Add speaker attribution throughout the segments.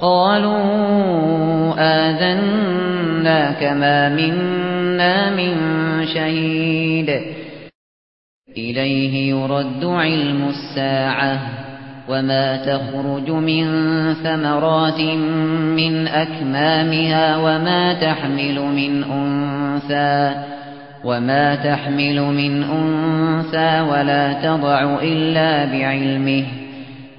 Speaker 1: قالوا آذنا كما منا من شهيد. إليه يرد علم الساعة وما تخرج من ثمرات من أكمامها وما تحمل من أنثى وما تحمل من أنثى ولا تضع إلا بعلمه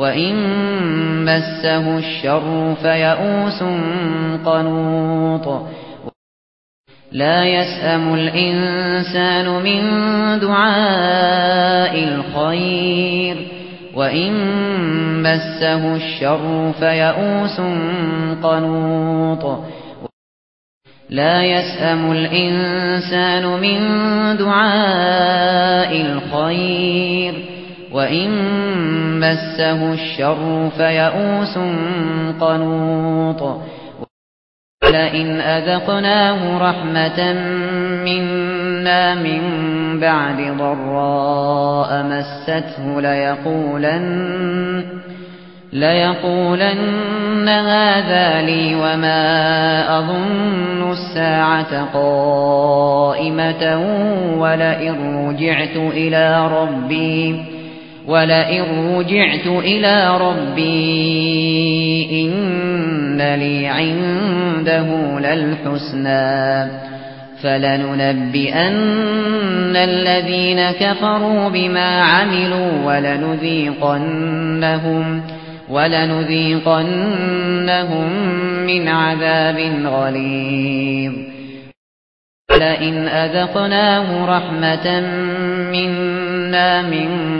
Speaker 1: وَإِن مَّسَّهُ الشَّرُّ فَيَئُوسٌ قَنُوطٌ لا يسأم الإنسان من دعاء الخير وإن مسه الشر فَيَئُوسٌ قنوط لا يسأم الإنسان من دعاء الخير وَإِن مَّسَّهُ الشَّرُّ فَيَئُوسٌ قَنُوطٌ لئن أذقناه رحمة منا من بعد ضراء مسته ليقولن ليقولن هذا لي وما أظن الساعة قائمة ولئن رجعت إلى ربي ولئن رجعت إلى ربي إن لي عنده للحسنى فلننبئن الذين كفروا بما عملوا ولنذيقنهم ولنذيقنهم من عذاب غليظ لئن أذقناه رحمة منا من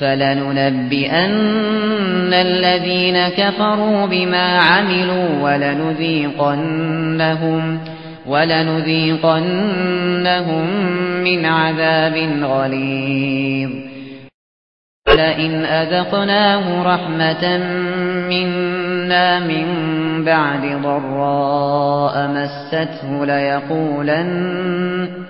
Speaker 1: فلننبئن الذين كفروا بما عملوا ولنذيقنهم ولنذيقنهم من عذاب غليظ لئن أذقناه رحمة منا من بعد ضراء مسته ليقولن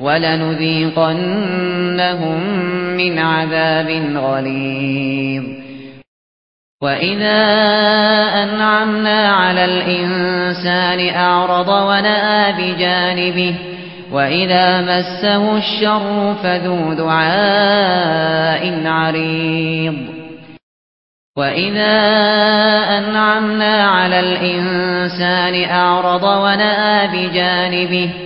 Speaker 1: وَلَنُذِيقَنَّهُمْ مِنْ عَذَابٍ غَلِيظٍ. وَإِذَا أَنْعَمْنَا عَلَى الْإِنْسَانِ أَعْرَضَ وَنَأَى بِجَانِبِهِ وَإِذَا مَسَّهُ الشَّرُّ فَذُو دُعَاءٍ عَرِيضٍ. وَإِذَا أَنْعَمْنَا عَلَى الْإِنْسَانِ أَعْرَضَ وَنَأَى بِجَانِبِهِ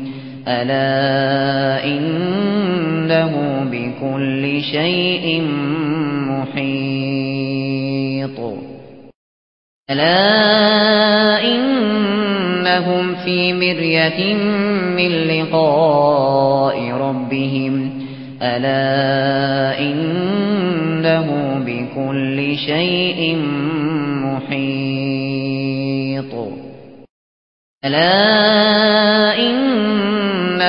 Speaker 1: ألا إنه بكل شيء محيط ألا إنهم في مرية من لقاء ربهم ألا إنه بكل شيء محيط ألا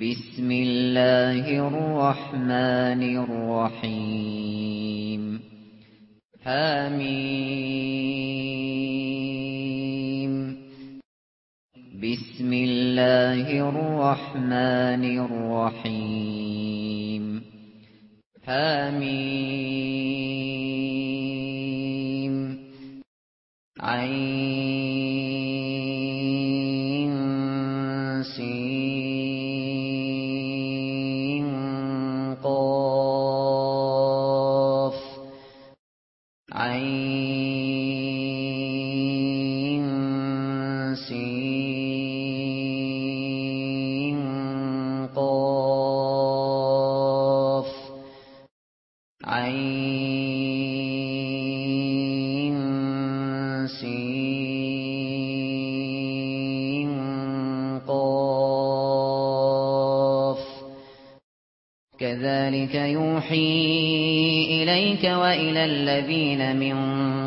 Speaker 1: بسم الله الرحمن الرحيم. حميم. بسم الله الرحمن الرحيم. حميم. عين. وإلى الذين من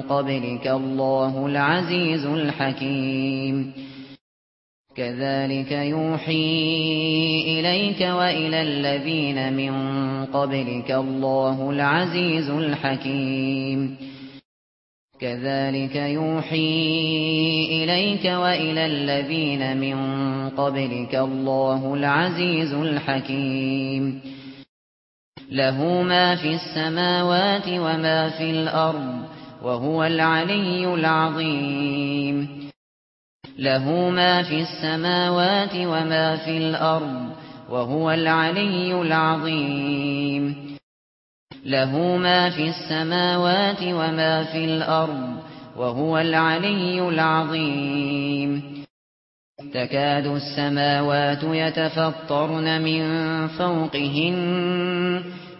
Speaker 1: قبلك الله العزيز الحكيم كذلك يوحي إليك وإلى الذين من قبلك الله العزيز الحكيم كذلك يوحي إليك وإلى الذين من قبلك الله العزيز الحكيم له ما في السماوات وما في الأرض وهو العلي العظيم. له ما في السماوات وما في الأرض وهو العلي العظيم. له ما في السماوات وما في الأرض وهو العلي العظيم. تكاد السماوات يتفطرن من فوقهن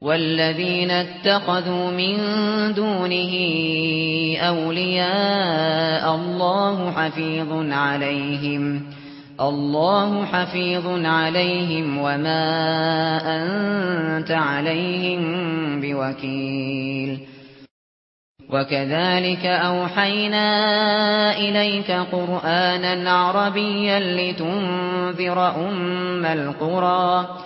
Speaker 1: والذين اتخذوا من دونه أولياء الله حفيظ عليهم الله حفيظ عليهم وما أنت عليهم بوكيل وكذلك أوحينا إليك قرآنا عربيا لتنذر أم القرى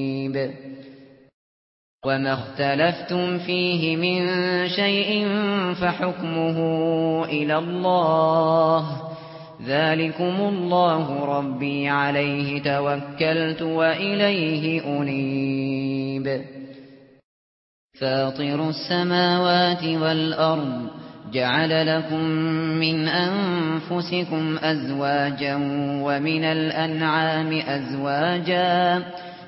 Speaker 1: قريب وما اختلفتم فيه من شيء فحكمه إلى الله ذلكم الله ربي عليه توكلت وإليه أنيب فاطر السماوات والأرض جعل لكم من أنفسكم أزواجا ومن الأنعام أزواجا ومن الأنعام أزواجا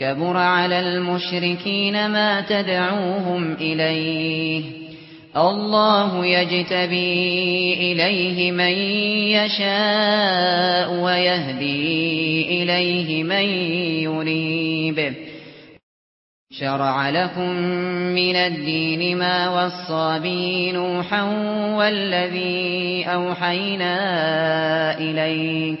Speaker 1: كبر على المشركين ما تدعوهم إليه. الله يجتبي إليه من يشاء ويهدي إليه من يريب. شرع لكم من الدين ما وصى به نوحا والذي أوحينا إليك.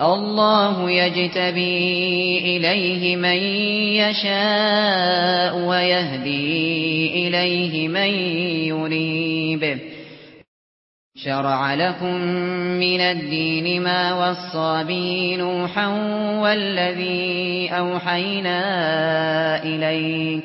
Speaker 1: الله يجتبي إليه من يشاء ويهدي إليه من يريب شرع لكم من الدين ما وصى به نوحا والذي أوحينا إليك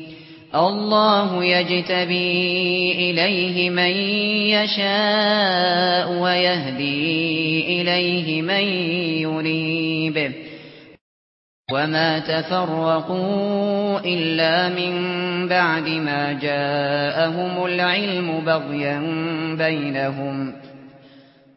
Speaker 1: الله يجتبي إليه من يشاء ويهدي إليه من يريب وما تفرقوا إلا من بعد ما جاءهم العلم بغيا بينهم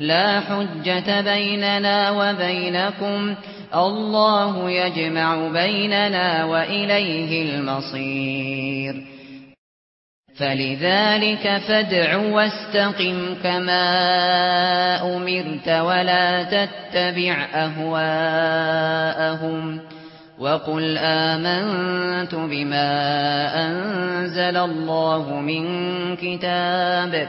Speaker 1: لا حجة بيننا وبينكم. الله يجمع بيننا وإليه المصير. فلذلك فادع واستقم كما أمرت ولا تتبع أهواءهم. وقل آمنت بما أنزل الله من كتابه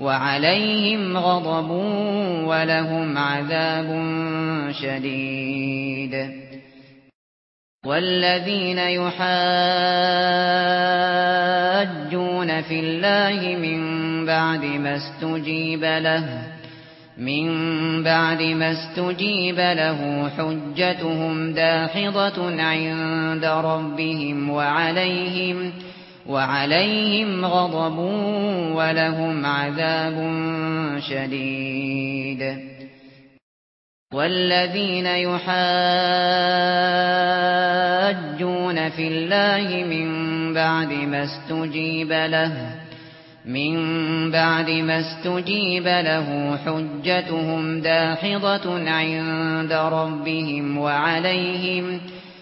Speaker 1: وعليهم غضب ولهم عذاب شديد. والذين يحاجون في الله من بعد ما استجيب له من بعد ما استجيب له حجتهم داحضة عند ربهم وعليهم غضب وعليهم غضب ولهم عذاب شديد. والذين يحاجون في الله من بعد ما استجيب له من بعد ما استجيب له حجتهم داحضة عند ربهم وعليهم غضب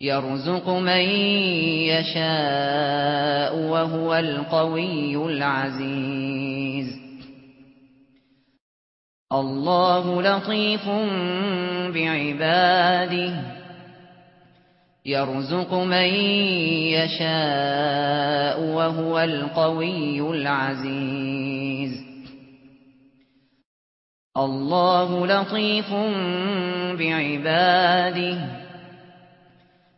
Speaker 1: يرزق من يشاء وهو القوي العزيز. الله لطيف بعباده. يرزق من يشاء وهو القوي العزيز. الله لطيف بعباده.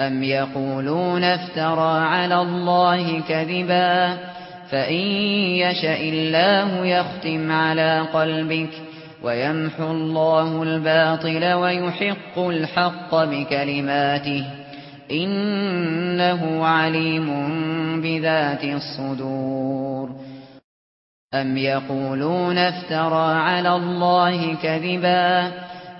Speaker 1: أَمْ يَقُولُونَ افْتَرَى عَلَى اللَّهِ كَذِبًا فَإِنْ يَشَأْ اللَّهُ يَخْتِمْ عَلَى قَلْبِكَ وَيَمْحُو اللَّهُ الْبَاطِلَ وَيُحِقُّ الْحَقَّ بِكَلِمَاتِهِ إِنَّهُ عَلِيمٌ بِذَاتِ الصُّدُورِ أَمْ يَقُولُونَ افْتَرَى عَلَى اللَّهِ كَذِبًا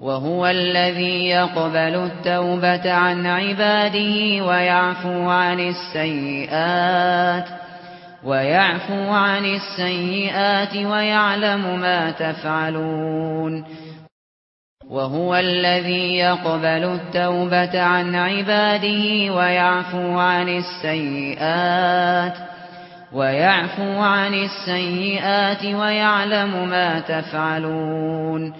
Speaker 1: وهو الذي يقبل التوبة عن عباده ويعفو عن السيئات ويعفو عن السيئات ويعلم ما تفعلون وهو الذي يقبل التوبة عن عباده ويعفو عن السيئات ويعفو عن السيئات ويعلم ما تفعلون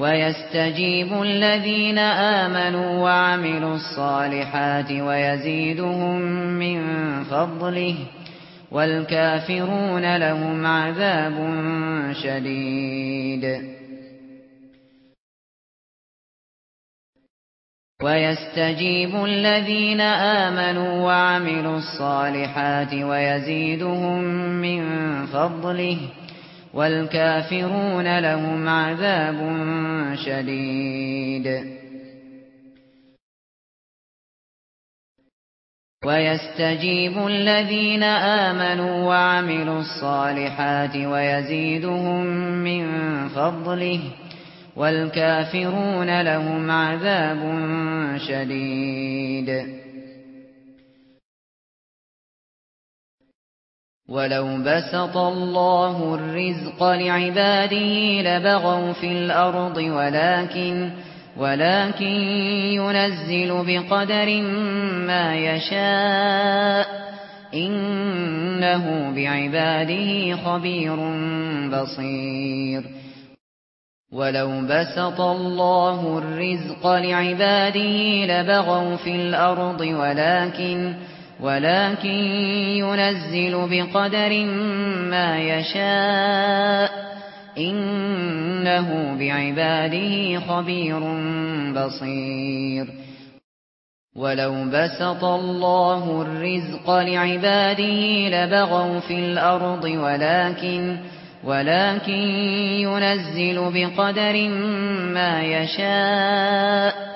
Speaker 1: وَيَسْتَجِيبُ الَّذِينَ آمَنُوا وَعَمِلُوا الصَّالِحَاتِ وَيَزِيدُهُم مِّن فَضْلِهِ وَالْكَافِرُونَ لَهُمْ عَذَابٌ شَدِيدٌ. وَيَسْتَجِيبُ الَّذِينَ آمَنُوا وَعَمِلُوا الصَّالِحَاتِ وَيَزِيدُهُم مِّن فَضْلِهِ والكافرون لهم عذاب شديد. ويستجيب الذين آمنوا وعملوا الصالحات ويزيدهم من فضله والكافرون لهم عذاب شديد. ولو بسط الله الرزق لعباده لبغوا في الأرض ولكن ولكن ينزل بقدر ما يشاء إنه بعباده خبير بصير. ولو بسط الله الرزق لعباده لبغوا في الأرض ولكن ولكن ولكن ينزل بقدر ما يشاء. إنه بعباده خبير بصير. ولو بسط الله الرزق لعباده لبغوا في الأرض ولكن ولكن ينزل بقدر ما يشاء.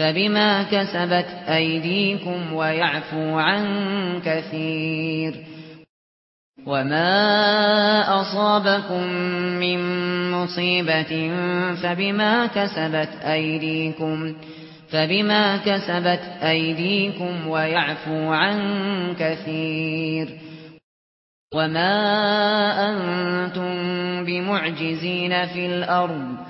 Speaker 1: فبما كسبت أيديكم ويعفو عن كثير وما أصابكم من مصيبة فبما كسبت أيديكم فبما كسبت أيديكم ويعفو عن كثير وما أنتم بمعجزين في الأرض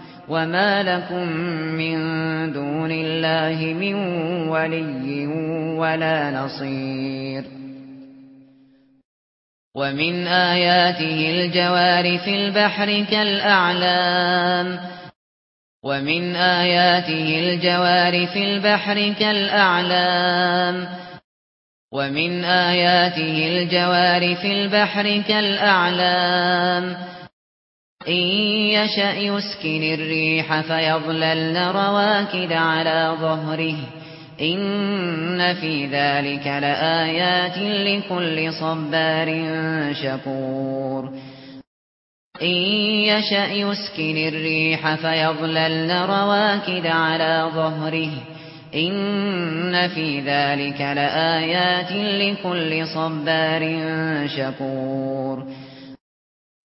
Speaker 1: وما لكم من دون الله من ولي ولا نصير ومن آياته الجوار في البحر كالأعلام ومن آياته الجوار في البحر كالأعلام ومن آياته الجوار في البحر كالأعلام إن يشأ يسكن الريح فيظللن رواكد على ظهره إن في ذلك لآيات لكل صبار شكور إن يشأ يسكن الريح فيظللن رواكد على ظهره إن في ذلك لآيات لكل صبار شكور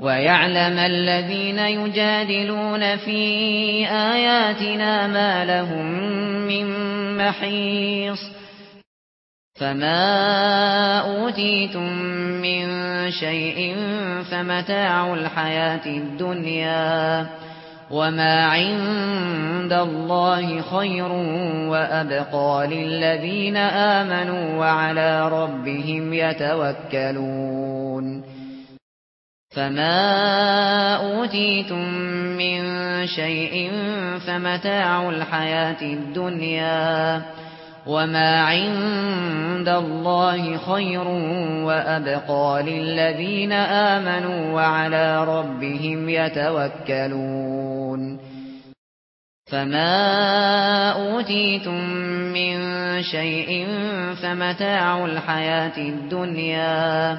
Speaker 1: وَيَعْلَمَ الَّذِينَ يُجَادِلُونَ فِي آيَاتِنَا مَا لَهُم مِّن مَّحِيصٍ فَمَا أُوتِيتُم مِّن شَيْءٍ فَمَتَاعُ الْحَيَاةِ الدُّنْيَا وَمَا عِندَ اللَّهِ خَيْرٌ وَأَبْقَى لِلَّذِينَ آمَنُوا وَعَلَى رَبِّهِمْ يَتَوَكَّلُونَ فما أوتيتم من شيء فمتاع الحياة الدنيا وما عند الله خير وأبقى للذين آمنوا وعلى ربهم يتوكلون فما أوتيتم من شيء فمتاع الحياة الدنيا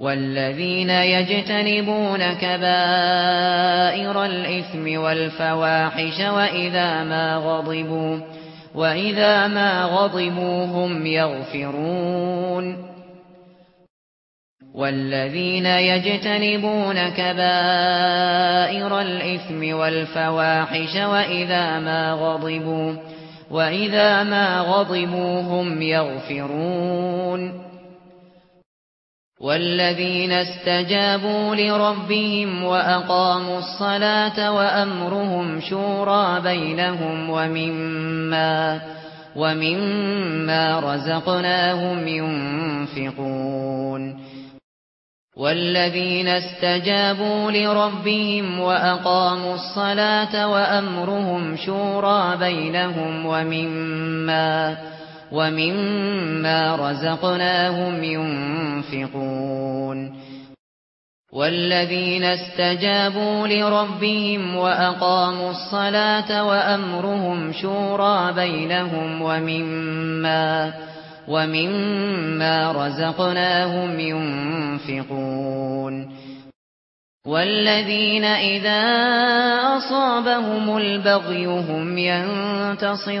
Speaker 1: والذين يجتنبون كبائر الإثم والفواحش وإذا ما غضبوا وإذا ما غضبوا هم يغفرون والذين يجتنبون كبائر الإثم والفواحش وإذا ما غضبوا وإذا ما غضبوا هم يغفرون والذين استجابوا لربهم وأقاموا الصلاة وأمرهم شورى بينهم ومما ومما رزقناهم ينفقون. والذين استجابوا لربهم وأقاموا الصلاة وأمرهم شورى بينهم ومما وَمِمَّا رَزَقْنَاهُمْ يُنْفِقُونَ وَالَّذِينَ اسْتَجَابُوا لِرَبِّهِمْ وَأَقَامُوا الصَّلَاةَ وَأَمْرُهُمْ شُورَى بَيْنَهُمْ وَمِمَّا وَمِمَّا رَزَقْنَاهُمْ يُنْفِقُونَ وَالَّذِينَ إِذَا أَصَابَهُمُ الْبَغْيُ هُمْ يَنْتَصِرُونَ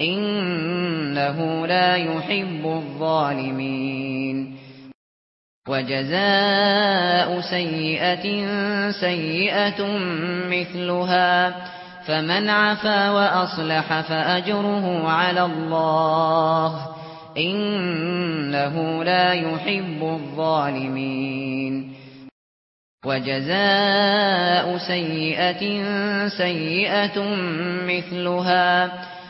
Speaker 1: إنه لا يحب الظالمين. وجزاء سيئة سيئة مثلها فمن عفا وأصلح فأجره على الله إنه لا يحب الظالمين. وجزاء سيئة سيئة مثلها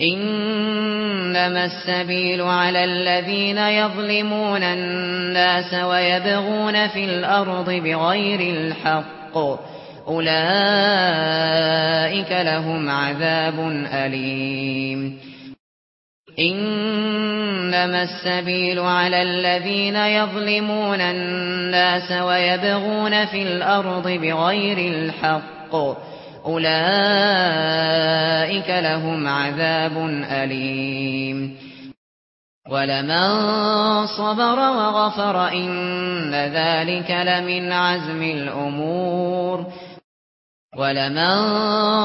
Speaker 1: إنما السبيل على الذين يظلمون الناس ويبغون في الأرض بغير الحق. أولئك لهم عذاب أليم. إنما السبيل على الذين يظلمون الناس ويبغون في الأرض بغير الحق. أولئك لهم عذاب أليم ولمن صبر وغفر إن ذلك لمن عزم الأمور ولمن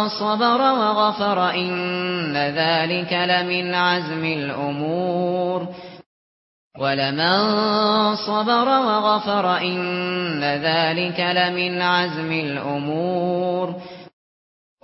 Speaker 1: صبر وغفر إن ذلك لمن عزم الأمور ولمن صبر وغفر إن ذلك لمن عزم الأمور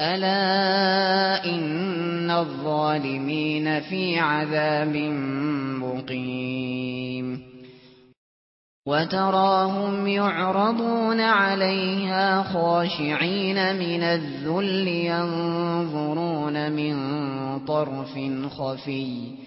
Speaker 1: الا ان الظالمين في عذاب مقيم وتراهم يعرضون عليها خاشعين من الذل ينظرون من طرف خفي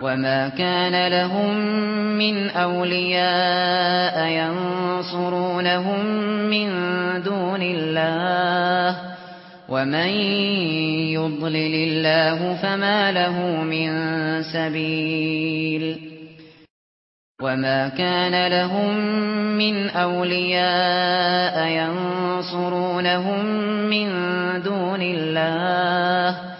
Speaker 1: وما كان لهم من اولياء ينصرونهم من دون الله ومن يضلل الله فما له من سبيل وما كان لهم من اولياء ينصرونهم من دون الله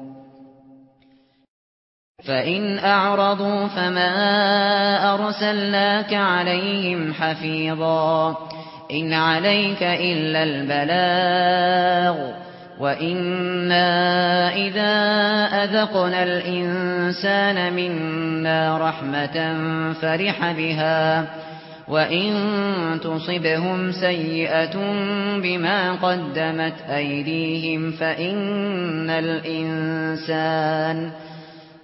Speaker 1: فَإِنْ أَعْرَضُوا فَمَا أَرْسَلْنَاكَ عَلَيْهِمْ حَفِيظًا إِنْ عَلَيْكَ إِلَّا الْبَلَاغُ وَإِنَّا إِذَا أَذَقْنَا الْإِنْسَانَ مِنَّا رَحْمَةً فَرِحَ بِهَا وَإِن تُصِبْهُمْ سَيِّئَةٌ بِمَا قَدَّمَتْ أَيْدِيهِمْ فَإِنَّ الْإِنْسَانَ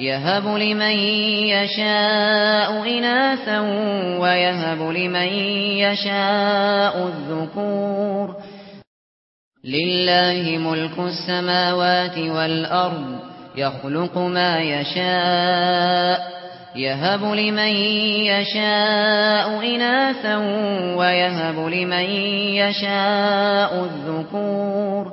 Speaker 1: يهب لمن يشاء إناثا ويهب لمن يشاء الذكور لله ملك السماوات والأرض يخلق ما يشاء يهب لمن يشاء إناثا ويهب لمن يشاء الذكور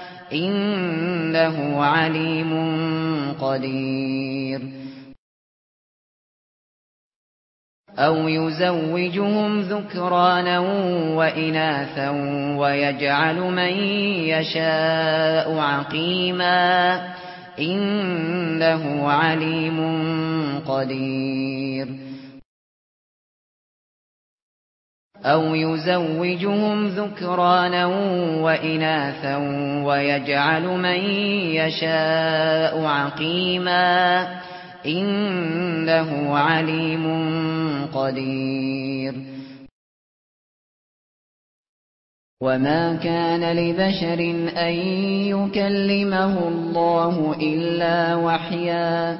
Speaker 1: إنه عليم قدير. أو يزوجهم ذكرانا وإناثا ويجعل من يشاء عقيما. إنه عليم قدير. أَوْ يُزَوِّجُهُمْ ذُكْرَانًا وَإِنَاثًا وَيَجْعَلُ مَن يَشَاءُ عَقِيمًا إِنَّهُ عَلِيمٌ قَدِيرٌ. وَمَا كَانَ لِبَشَرٍ أَن يُكَلِّمَهُ اللَّهُ إِلَّا وَحْيًا.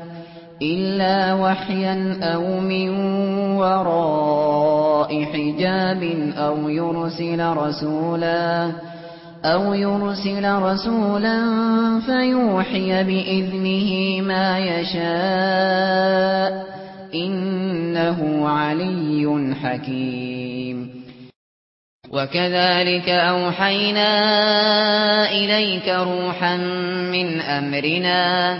Speaker 1: إلا وحيا أو من وراء حجاب أو يرسل رسولا أو يرسل رسولا فيوحي بإذنه ما يشاء إنه علي حكيم وكذلك أوحينا إليك روحا من أمرنا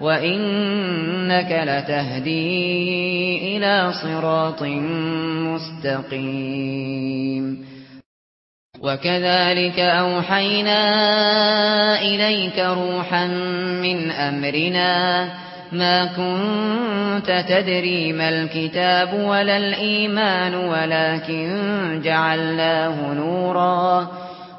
Speaker 1: وَإِنَّكَ لَتَهْدِي إِلَى صِرَاطٍ مُسْتَقِيمٍ وَكَذَلِكَ أَوْحَيْنَا إِلَيْكَ رُوحًا مِنْ أَمْرِنَا مَا كُنْتَ تَدْرِي مَا الْكِتَابُ وَلَا الْإِيمَانُ وَلَكِنْ جَعَلْنَاهُ نُورًا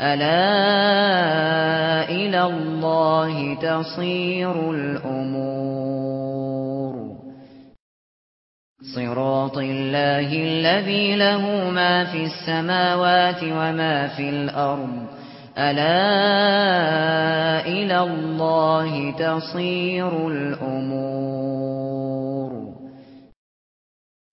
Speaker 1: الا إلى الله تصير الأمور صراط الله الذي له ما في السماوات وما في الأرض الا إلى الله تصير الأمور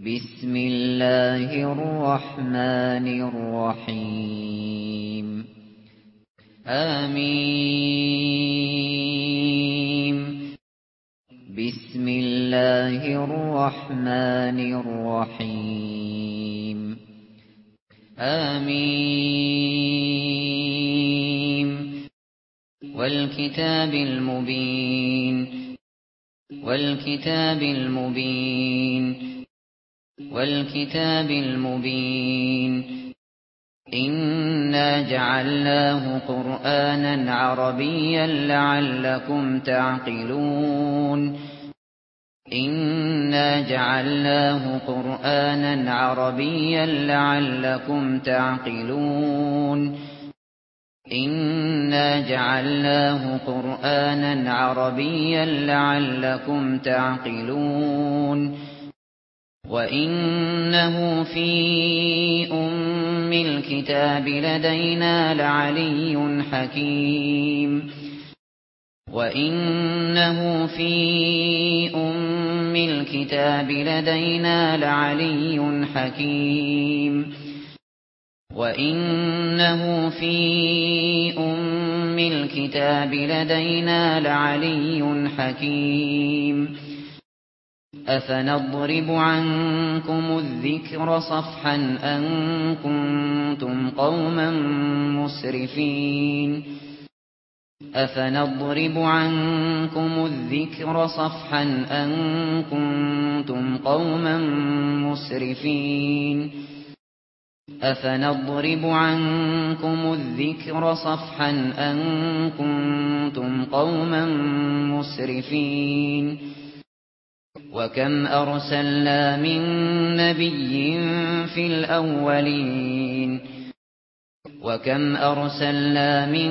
Speaker 1: بسم الله الرحمن الرحيم. آمين. بسم الله الرحمن الرحيم. آمين. والكتاب المبين. والكتاب المبين. والكتاب المبين. إنا جعلناه قرآنا عربيا لعلكم تعقلون. إنا جعلناه قرآنا عربيا لعلكم تعقلون. إنا جعلناه قرآنا عربيا لعلكم تعقلون. وَإِنَّهُ فِي أُمِّ الْكِتَابِ لَدَيْنَا لَعَلِيٌّ حَكِيمٌ وَإِنَّهُ فِي أُمِّ الْكِتَابِ لَدَيْنَا لَعَلِيٌّ حَكِيمٌ وَإِنَّهُ فِي أُمِّ الْكِتَابِ لَدَيْنَا لَعَلِيٌّ حَكِيمٌ أفنضرب عنكم الذكر صفحا أن كنتم قوما مسرفين أفنضرب عنكم الذكر صفحا أن كنتم قوما مسرفين أفنضرب عنكم الذكر صفحا أن كنتم قوما مسرفين وَكَمْ أَرْسَلْنَا مِن نَّبِيٍّ فِي الْأَوَّلِينَ وَكَمْ أَرْسَلْنَا مِن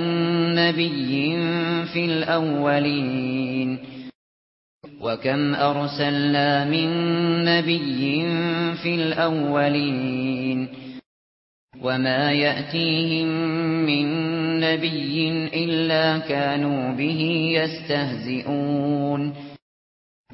Speaker 1: نَّبِيٍّ فِي الْأَوَّلِينَ وَكَمْ أَرْسَلْنَا مِن نَّبِيٍّ فِي الْأَوَّلِينَ وَمَا يَأْتِيهِمْ مِن نَّبِيٍّ إِلَّا كَانُوا بِهِ يَسْتَهْزِئُونَ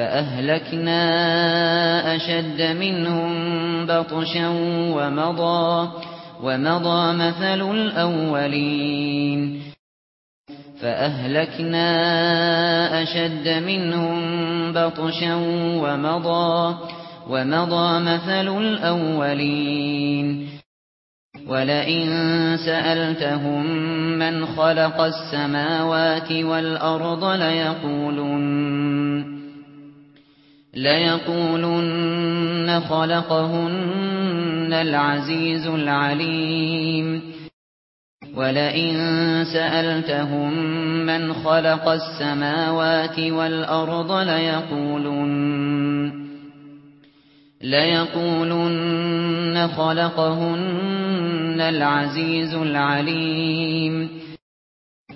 Speaker 1: فأهلكنا أشد منهم بطشا ومضى ومضى مثل الأولين فأهلكنا أشد منهم بطشا ومضى ومضى مثل الأولين ولئن سألتهم من خلق السماوات والأرض ليقولن لَيَقُولُنَّ خَلَقَهُنَّ الْعَزِيزُ الْعَلِيمُ وَلَئِن سَأَلْتَهُمْ مَنْ خَلَقَ السَّمَاوَاتِ وَالْأَرْضَ لَيَقُولُنَّ لَيَقُولُنَّ خَلَقَهُنَّ الْعَزِيزُ الْعَلِيمُ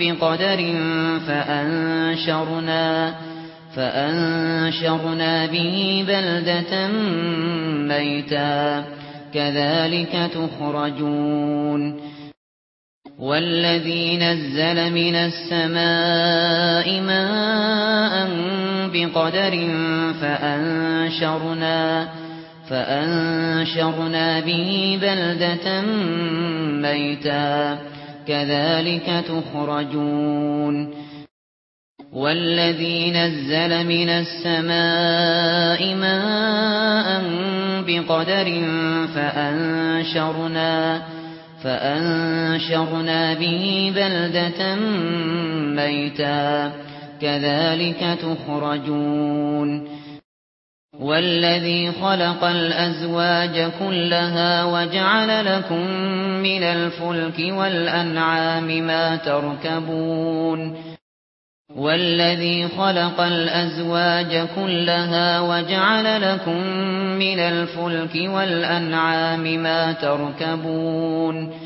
Speaker 1: بقدر فأنشرنا فأنشرنا به بلدة ميتا كذلك تخرجون والذي نزل من السماء ماء بقدر فأنشرنا فأنشرنا به بلدة ميتا كذلك تخرجون والذي نزل من السماء ماء بقدر فأنشرنا فأنشرنا به بلدة ميتا كذلك تخرجون والذي خلق الأزواج كلها وجعل لكم من الفلك والأنعام ما تركبون والذي خلق الأزواج كلها وجعل لكم من الفلك والأنعام ما تركبون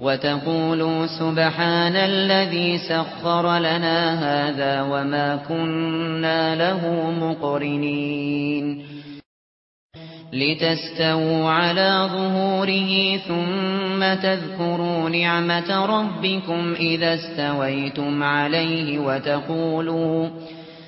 Speaker 1: وتقولوا سبحان الذي سخر لنا هذا وما كنا له مقرنين. لتستووا على ظهوره ثم تذكروا نعمة ربكم إذا استويتم عليه وتقولوا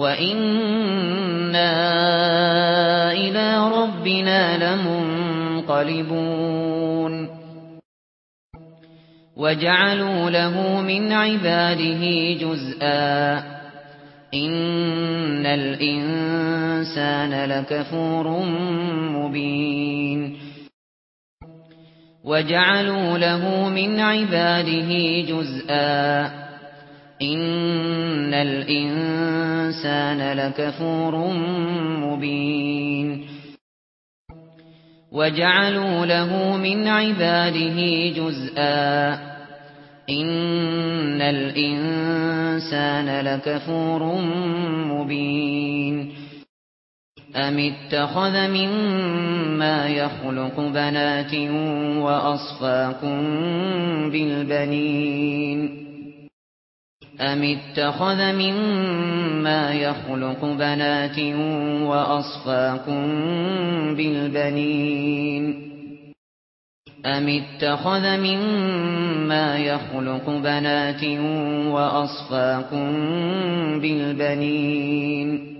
Speaker 1: وَإِنَّا إِلَى رَبِّنَا لَمُنْقَلِبُونَ وَجَعَلُوا لَهُ مِنْ عِبَادِهِ جُزْءًا إِنَّ الْإِنْسَانَ لَكَفُورٌ مُبِينٌ وَجَعَلُوا لَهُ مِنْ عِبَادِهِ جُزْءًا ان الانسان لكفور مبين. وجعلوا له من عباده جزءا. ان الانسان لكفور مبين. ام اتخذ مما يخلق بنات واصفاكم بالبنين. أم اتخذ مما يخلق بنات وأصفاكم بالبنين أم اتخذ مما يخلق بنات وأصفاكم بالبنين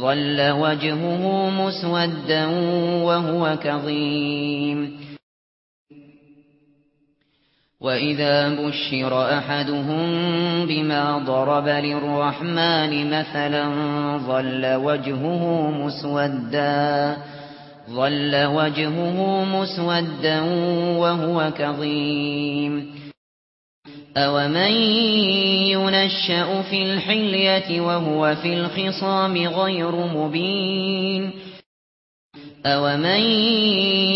Speaker 1: ظل وجهه مسودا وهو كظيم. وإذا بشر أحدهم بما ضرب للرحمن مثلا ظل وجهه مسودا ظل وجهه مسودا وهو كظيم. أَوَمَن يُنَشَّأُ فِي الْحِلْيَةِ وَهُوَ فِي الْخِصَامِ غَيْرُ مُبِينٍ أَوَمَن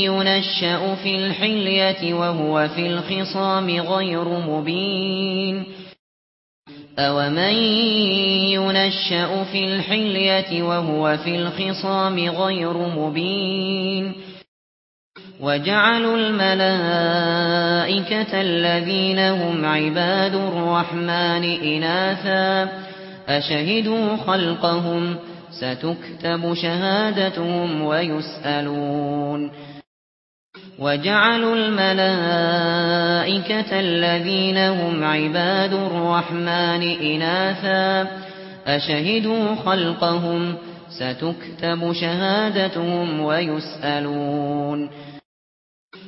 Speaker 1: يُنَشَّأُ فِي الْحِلْيَةِ وَهُوَ فِي الْخِصَامِ غَيْرُ مُبِينٍ أَوَمَن يُنَشَّأُ فِي الْحِلْيَةِ وَهُوَ فِي الْخِصَامِ غَيْرُ مُبِينٍ وَجَعَلُوا الْمَلَائِكَةَ الَّذِينَ هُمْ عِبَادُ الرَّحْمَنِ إِنَاثًا أَشْهَدُوا خَلْقَهُمْ سَتُكْتَبُ شَهَادَتُهُمْ وَيُسْأَلُونَ وَجَعَلُوا الْمَلَائِكَةَ الَّذِينَ هُمْ عِبَادُ الرَّحْمَنِ إِنَاثًا أَشْهَدُوا خَلْقَهُمْ سَتُكْتَبُ شَهَادَتُهُمْ وَيُسْأَلُونَ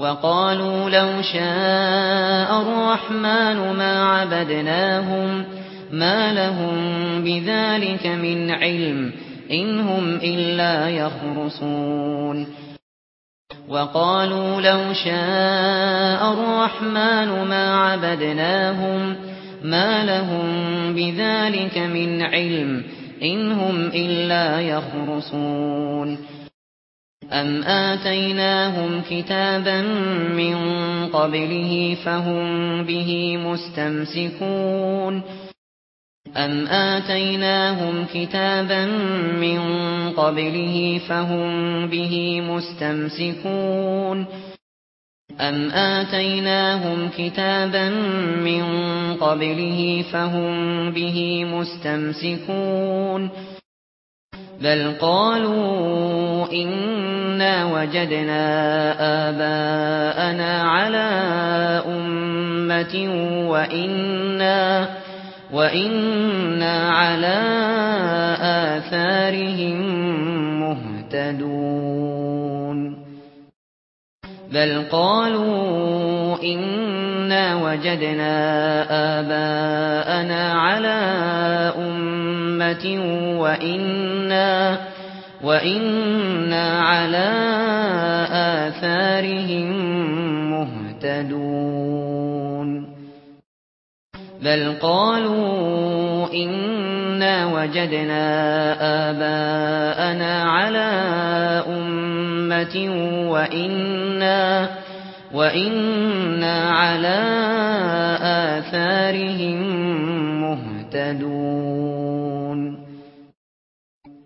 Speaker 1: وقالوا لو شاء الرحمن ما عبدناهم ما لهم بذلك من علم إن هم إلا يخرصون. وقالوا لو شاء الرحمن ما عبدناهم ما لهم بذلك من علم إن هم إلا يخرصون. أَمْ آتَيْنَاهُمْ كِتَابًا مِنْ قَبْلِهِ فَهُمْ بِهِ مُسْتَمْسِكُونَ أَمْ آتَيْنَاهُمْ كِتَابًا مِنْ قَبْلِهِ فَهُمْ بِهِ مُسْتَمْسِكُونَ أَمْ آتَيْنَاهُمْ كِتَابًا مِنْ قَبْلِهِ فَهُمْ بِهِ مُسْتَمْسِكُونَ بل قالوا إنا وجدنا آباءنا على أمة وإنا, وإنا على آثارهم مهتدون بل قالوا إنا وجدنا آباءنا على أمة أُمَّةٍ وَإِنَّا وَإِنَّا عَلَى آثَارِهِم مُهْتَدُونَ بَلْ قَالُوا إِنَّا وَجَدْنَا آبَاءَنَا عَلَى أُمَّةٍ وَإِنَّا وَإِنَّا عَلَى آثَارِهِم مُهْتَدُونَ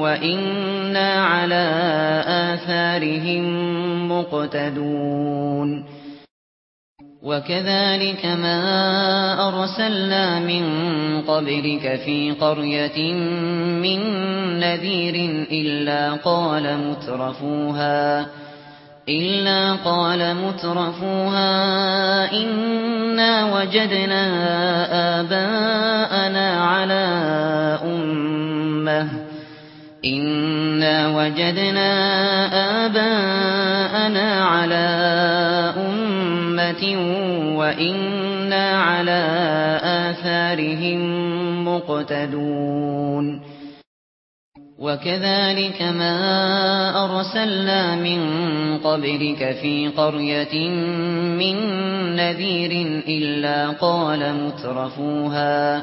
Speaker 1: وإنا على آثارهم مقتدون وكذلك ما أرسلنا من قبلك في قرية من نذير إلا قال مترفوها إلا قال مترفوها إنا وجدنا آباءنا على أُمَّةٍ أمة إنا وجدنا آباءنا على أمة وإنا على آثارهم مقتدون. وكذلك ما أرسلنا من قبلك في قرية من نذير إلا قال مترفوها.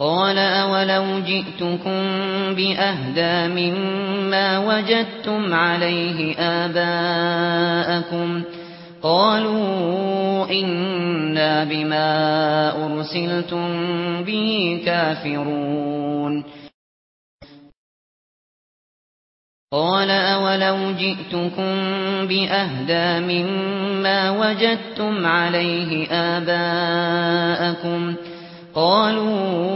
Speaker 1: قال أولو جئتكم بأهدى مما وجدتم عليه آباءكم قالوا اننا بما أرسلتم به كافرون قال أولو جئتكم بأهدى مما وجدتم عليه آباءكم قالوا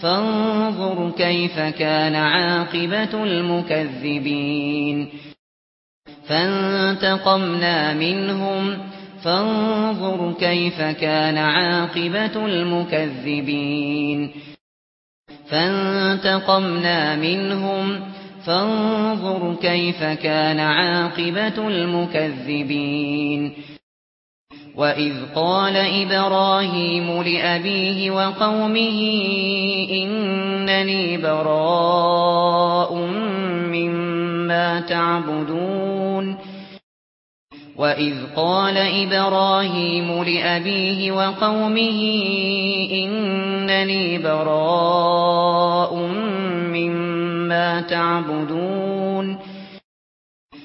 Speaker 1: فانظر كيف كان عاقبة المكذبين. فانتقمنا منهم فانظر كيف كان عاقبة المكذبين. فانتقمنا منهم فانظر كيف كان عاقبة المكذبين. وَإِذْ قَالَ إِبْرَاهِيمُ لِأَبِيهِ وَقَوْمِهِ إِنَّنِي بَرَاءٌ مِّمَّا تَعْبُدُونَ وَإِذْ قَالَ إِبْرَاهِيمُ لِأَبِيهِ وَقَوْمِهِ إِنَّنِي بَرَاءٌ مِّمَّا تَعْبُدُونَ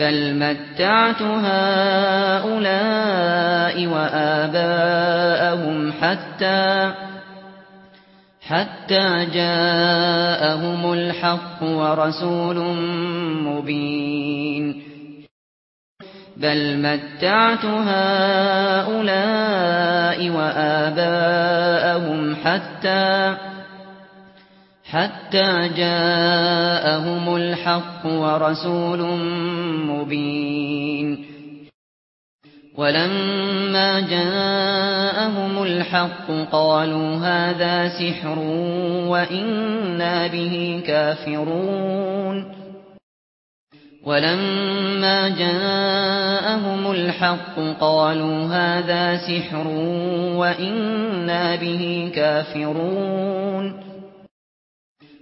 Speaker 1: بل متعت هؤلاء وآباءهم حتى حتى جاءهم الحق ورسول مبين بل متعت هؤلاء وآباءهم حتى حتى حتى جاءهم الحق ورسول مبين. ولما جاءهم الحق قالوا هذا سحر وإنا به كافرون. ولما جاءهم الحق قالوا هذا سحر وإنا به كافرون.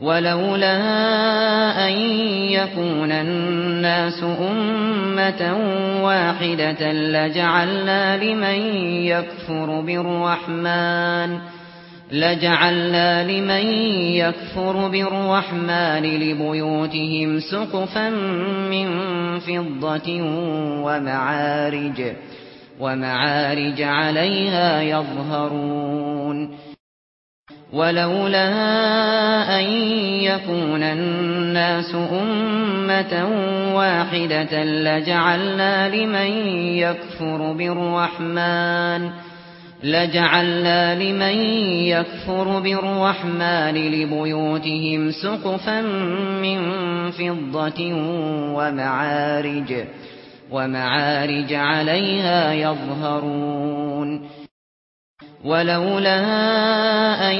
Speaker 1: ولولا أن يكون الناس أمة واحدة لجعلنا لمن يكفر بالرحمن لجعلنا لمن يكفر بالرحمن لبيوتهم سقفا من فضة ومعارج ومعارج عليها يظهرون. ولولا ان يكون الناس امه واحدة لجعلنا لمن يكفر بالرحمن لجعلنا لمن يكفر بالرحمن لبيوتهم سقفا من فضه ومعارج ومعارج عليها يظهرون ولولا أن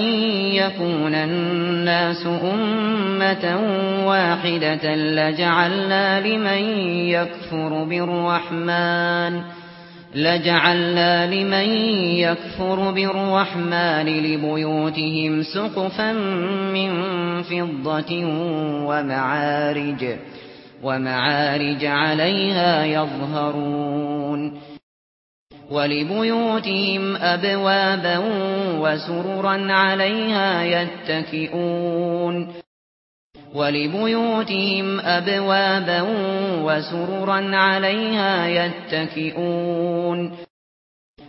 Speaker 1: يكون الناس أمة واحدة لجعلنا لمن يكفر بالرحمن لجعلنا لمن يكفر بالرحمن لبيوتهم سقفا من فضة ومعارج ومعارج عليها يظهرون. ولبيوتهم أبوابا وسررا عليها يتكئون. ولبيوتهم أبوابا وسررا عليها يتكئون.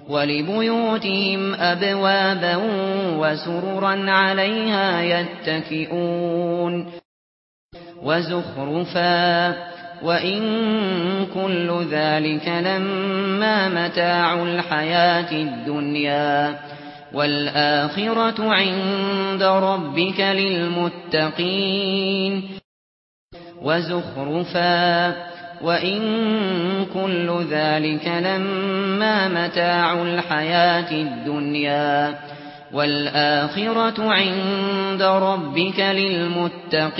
Speaker 1: ولبيوتهم أبوابا وسررا عليها يتكئون. وزخرفا وَإِن كُلُّ ذَلِكَ لَمَّا مَتَاعُ الْحَيَاةِ الدُّنْيَا وَالْآخِرَةُ عِندَ رَبِّكَ لِلْمُتَّقِينَ وَزُخْرُفًا وَإِن كُلُّ ذَلِكَ لَمَّا مَتَاعُ الْحَيَاةِ الدُّنْيَا وَالْآخِرَةُ عِندَ رَبِّكَ لِلْمُتَّقِينَ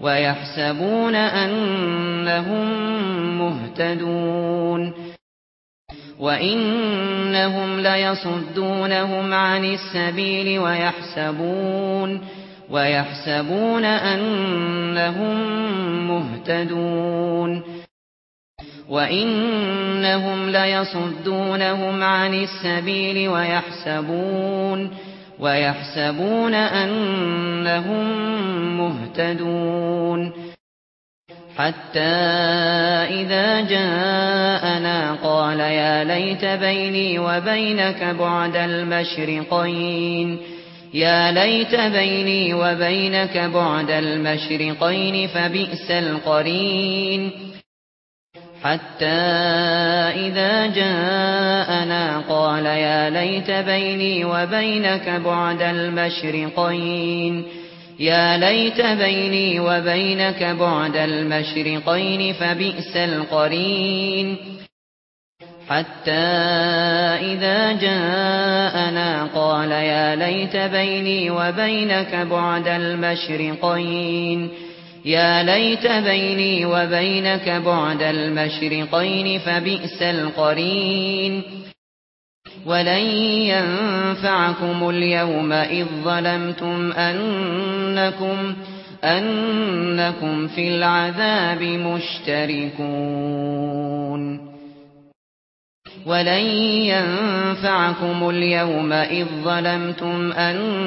Speaker 1: ويحسبون أنهم مهتدون وإنهم ليصدونهم عن السبيل ويحسبون ويحسبون أنهم مهتدون وإنهم ليصدونهم عن السبيل ويحسبون ويحسبون أنهم مهتدون حتى إذا جاءنا قال يا ليت بيني وبينك بعد المشرقين يا ليت بيني وبينك بعد المشرقين فبئس القرين حتى إذا جاءنا قال يا ليت بيني وبينك بعد المشرقين. يا ليت بيني وبينك بعد المشرقين فبئس القرين. حتى إذا جاءنا قال يا ليت بيني وبينك بعد المشرقين. يا ليت بيني وبينك بعد المشرقين فبئس القرين. ولن ينفعكم اليوم إذ ظلمتم أنكم أنكم في العذاب مشتركون. ولن ينفعكم اليوم إذ ظلمتم أنكم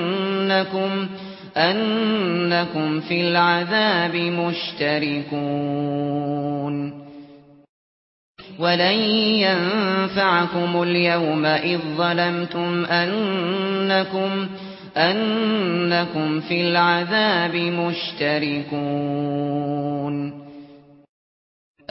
Speaker 1: أنكم أنكم في العذاب مشتركون ولن ينفعكم اليوم إذ ظلمتم أنكم أنكم في العذاب مشتركون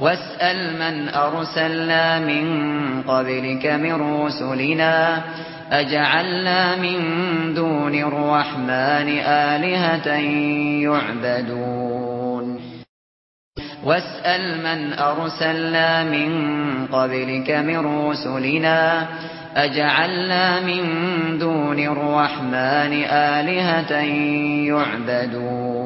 Speaker 1: واسأل من أرسلنا من قبلك من رسلنا أجعلنا من دون الرحمن آلهة يعبدون واسأل من أرسلنا من قبلك من رسلنا أجعلنا من دون الرحمن آلهة يعبدون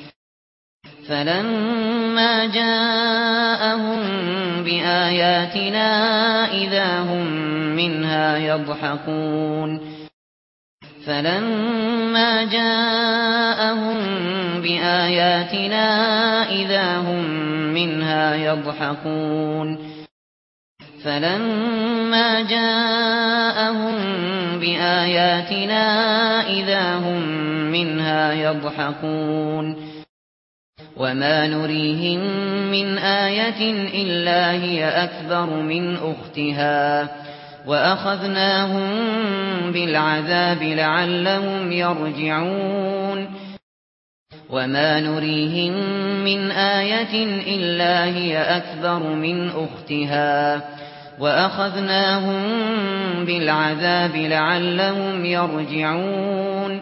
Speaker 1: فَلَمَّا جَاءَهُم بِآيَاتِنَا إِذَا هُمْ مِنْهَا يَضْحَكُونَ فَلَمَّا جَاءَهُم بِآيَاتِنَا إِذَا هُمْ مِنْهَا يَضْحَكُونَ فَلَمَّا جَاءَهُم بِآيَاتِنَا إِذَا هُمْ مِنْهَا يَضْحَكُونَ وما نريهم من آية إلا هي أكبر من أختها وأخذناهم بالعذاب لعلهم يرجعون وما نريهم من آية إلا هي أكبر من أختها وأخذناهم بالعذاب لعلهم يرجعون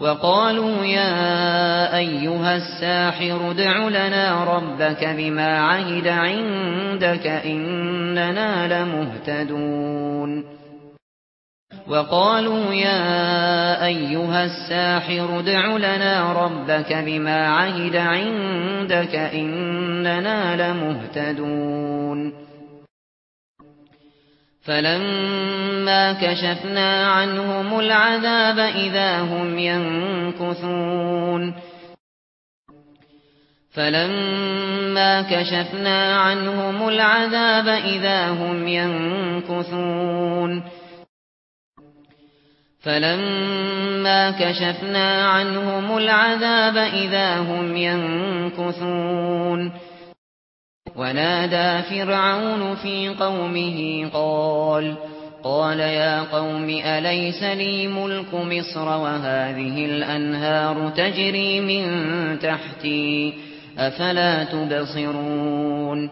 Speaker 1: وقالوا يا أيها الساحر ادع لنا ربك بما عهد عندك إننا لمهتدون. وقالوا يا أيها الساحر ادع لنا ربك بما عهد عندك إننا لمهتدون. فَلَمَّا كَشَفْنَا عَنْهُمُ الْعَذَابَ إِذَا هُمْ يَنكُثُونَ. فَلَمَّا كَشَفْنَا عَنْهُمُ الْعَذَابَ إِذَا هُمْ يَنكُثُونَ. فَلَمَّا كَشَفْنَا عَنْهُمُ الْعَذَابَ إِذَا هُمْ يَنكُثُونَ. ونادى فرعون في قومه قال قال يا قوم أليس لي ملك مصر وهذه الأنهار تجري من تحتي؟ أفلا تبصرون؟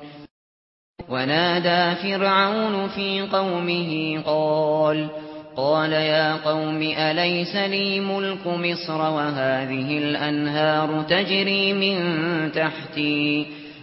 Speaker 1: ونادى فرعون في قومه قال قال يا قوم أليس لي ملك مصر وهذه الأنهار تجري من تحتي؟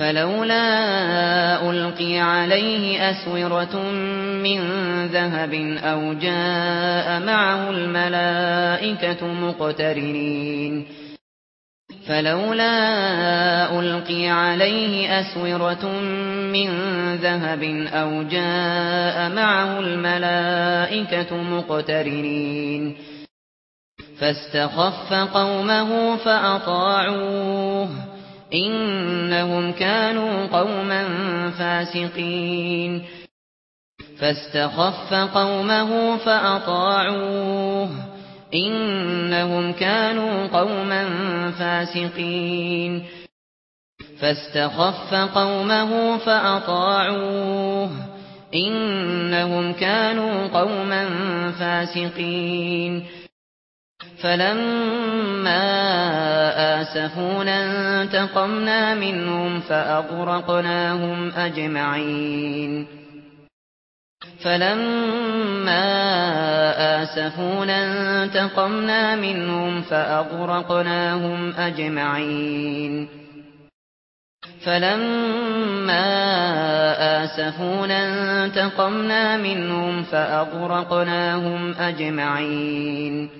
Speaker 1: فلولا ألقي عليه أسورة من ذهب أو جاء معه الملائكة مقترنين. فلولا ألقي عليه أسورة من ذهب أو جاء معه الملائكة مقترنين. فاستخف قومه فأطاعوه. إنهم كانوا قوما فاسقين. فاستخف قومه فأطاعوه. إنهم كانوا قوما فاسقين. فاستخف قومه فأطاعوه. إنهم كانوا قوما فاسقين. فاستخف قومه فاطاعوه فَلَمَّا آسَفُونَا انتَقَمْنَا مِنْهُمْ فَأَغْرَقْنَاهُمْ أَجْمَعِينَ فَلَمَّا آسَفُونَا انتَقَمْنَا مِنْهُمْ فَأَغْرَقْنَاهُمْ أَجْمَعِينَ فَلَمَّا آسَفُونَا انتَقَمْنَا مِنْهُمْ فَأَغْرَقْنَاهُمْ أَجْمَعِينَ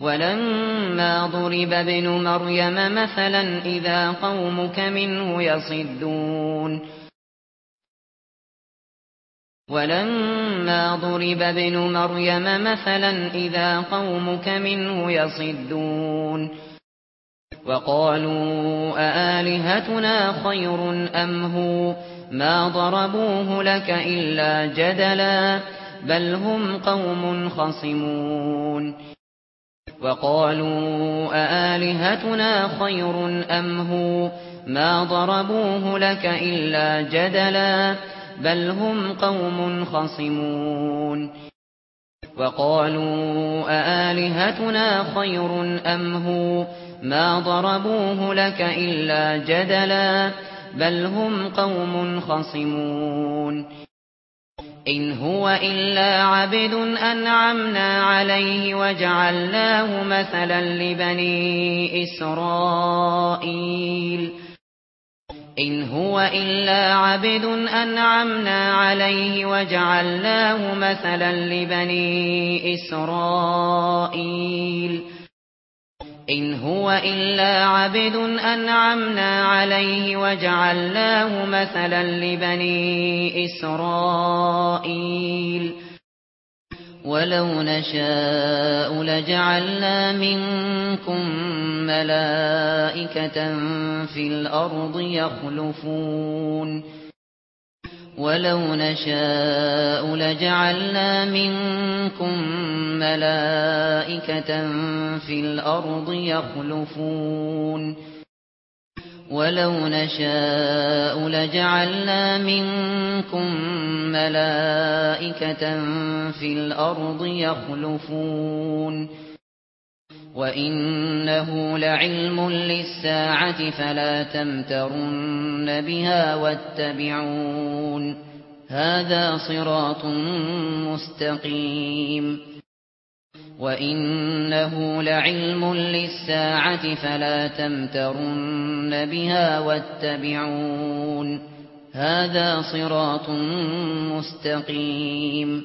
Speaker 1: ولما ضرب ابن مريم مثلا إذا قومك منه يصدون. ولما ضرب ابن مريم مثلا إذا قومك منه يصدون. وقالوا الهتنا خير أم هو؟ ما ضربوه لك إلا جدلا بل هم قوم خصمون. وقالوا آلهتنا خير أم هو ما ضربوه لك إلا جدلا بل هم قوم خصمون وقالوا آلهتنا خير أم هو ما ضربوه لك إلا جدلا بل هم قوم خصمون إن هو إلا عبد أنعمنا عليه وجعلناه مثلا لبني إسرائيل. إن هو إلا عبد أنعمنا عليه وجعلناه مثلا لبني إسرائيل. إن هو إلا عبد أنعمنا عليه وجعلناه مثلا لبني إسرائيل. ولو نشاء لجعلنا منكم ملائكة في الأرض يخلفون. ولو نشاء لجعلنا منكم ملائكة في الأرض يخلفون ولو نشاء لجعلنا منكم ملائكة في الأرض يخلفون وَإِنَّهُ لَعِلْمٌ لِلسَّاعَةِ فَلَا تَمْتَرُنَّ بِهَا وَاتَّبِعُونِ هَذَا صِرَاطٌ مُسْتَقِيمٌ وَإِنَّهُ لَعِلْمٌ لِلسَّاعَةِ فَلَا تَمْتَرُنَّ بِهَا وَاتَّبِعُونِ هَذَا صِرَاطٌ مُسْتَقِيمٌ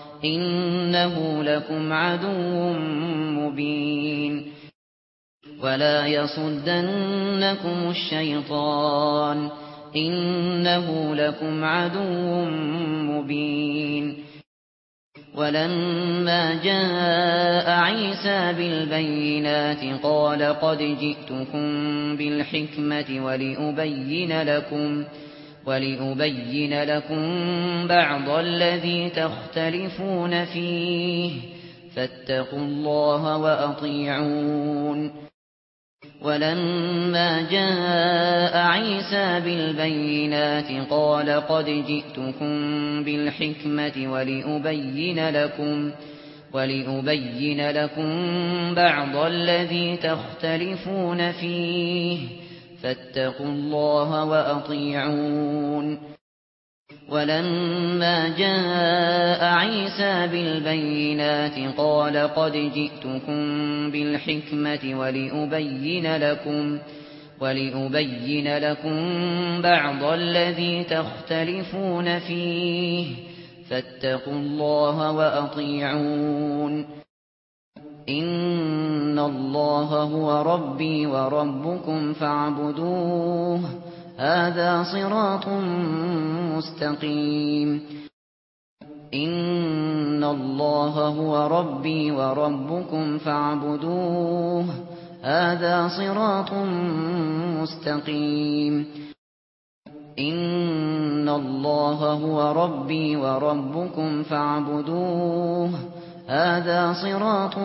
Speaker 1: إنه لكم عدو مبين ولا يصدنكم الشيطان إنه لكم عدو مبين ولما جاء عيسى بالبينات قال قد جئتكم بالحكمة ولأبين لكم ولأبين لكم ولأبين لكم بعض الذي تختلفون فيه فاتقوا الله وأطيعون ولما جاء عيسى بالبينات قال قد جئتكم بالحكمة ولأبين لكم ولأبين لكم بعض الذي تختلفون فيه فاتقوا الله وأطيعون. ولما جاء عيسى بالبينات قال قد جئتكم بالحكمة ولأبين لكم ولأبين لكم بعض الذي تختلفون فيه. فاتقوا الله وأطيعون. ان الله هو ربي وربكم فاعبدوه هذا صراط مستقيم ان الله هو ربي وربكم فاعبدوه هذا صراط مستقيم ان الله هو ربي وربكم فاعبدوه هذا صراط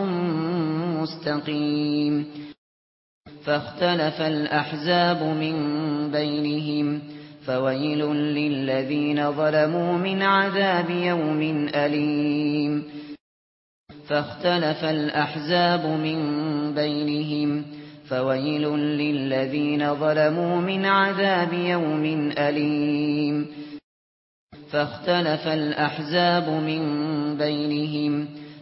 Speaker 1: مستقيم. فاختلف الأحزاب من بينهم فويل للذين ظلموا من عذاب يوم أليم. فاختلف الأحزاب من بينهم فويل للذين ظلموا من عذاب يوم أليم. فاختلف الأحزاب من بينهم فويل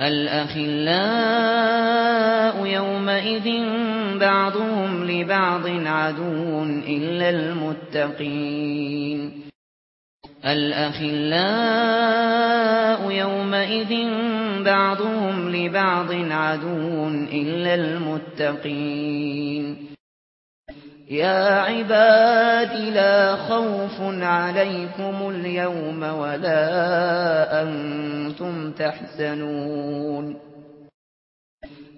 Speaker 1: الأخلاء يومئذ بعضهم لبعض عدو إلا المتقين. الأخلاء يومئذ بعضهم لبعض عدو إلا المتقين. يا عباد لا خوف عليكم اليوم ولا أنتم تحزنون.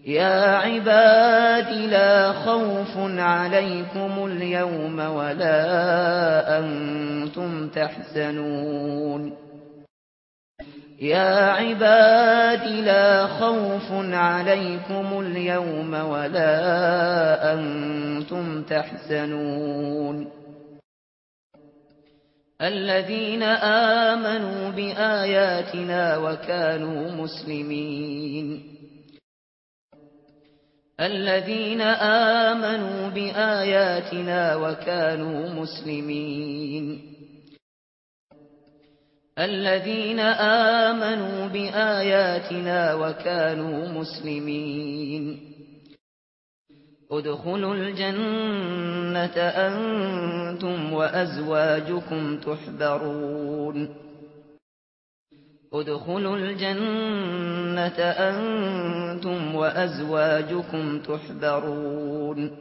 Speaker 1: يا عباد لا خوف عليكم اليوم ولا أنتم تحزنون. يا عباد لا خوف عليكم اليوم ولا أنتم كُنْتُمْ تحزنون. الذين آمنوا بآياتنا وكانوا مسلمين. الذين آمنوا بآياتنا وكانوا مسلمين. الذين آمنوا بآياتنا وكانوا مسلمين. ادخلوا الجنة أنتم وأزواجكم تحبرون ادخلوا الجنة أنتم وأزواجكم تحبرون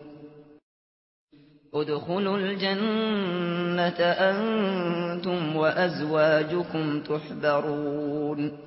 Speaker 1: ادخلوا الجنة أنتم وأزواجكم تحبرون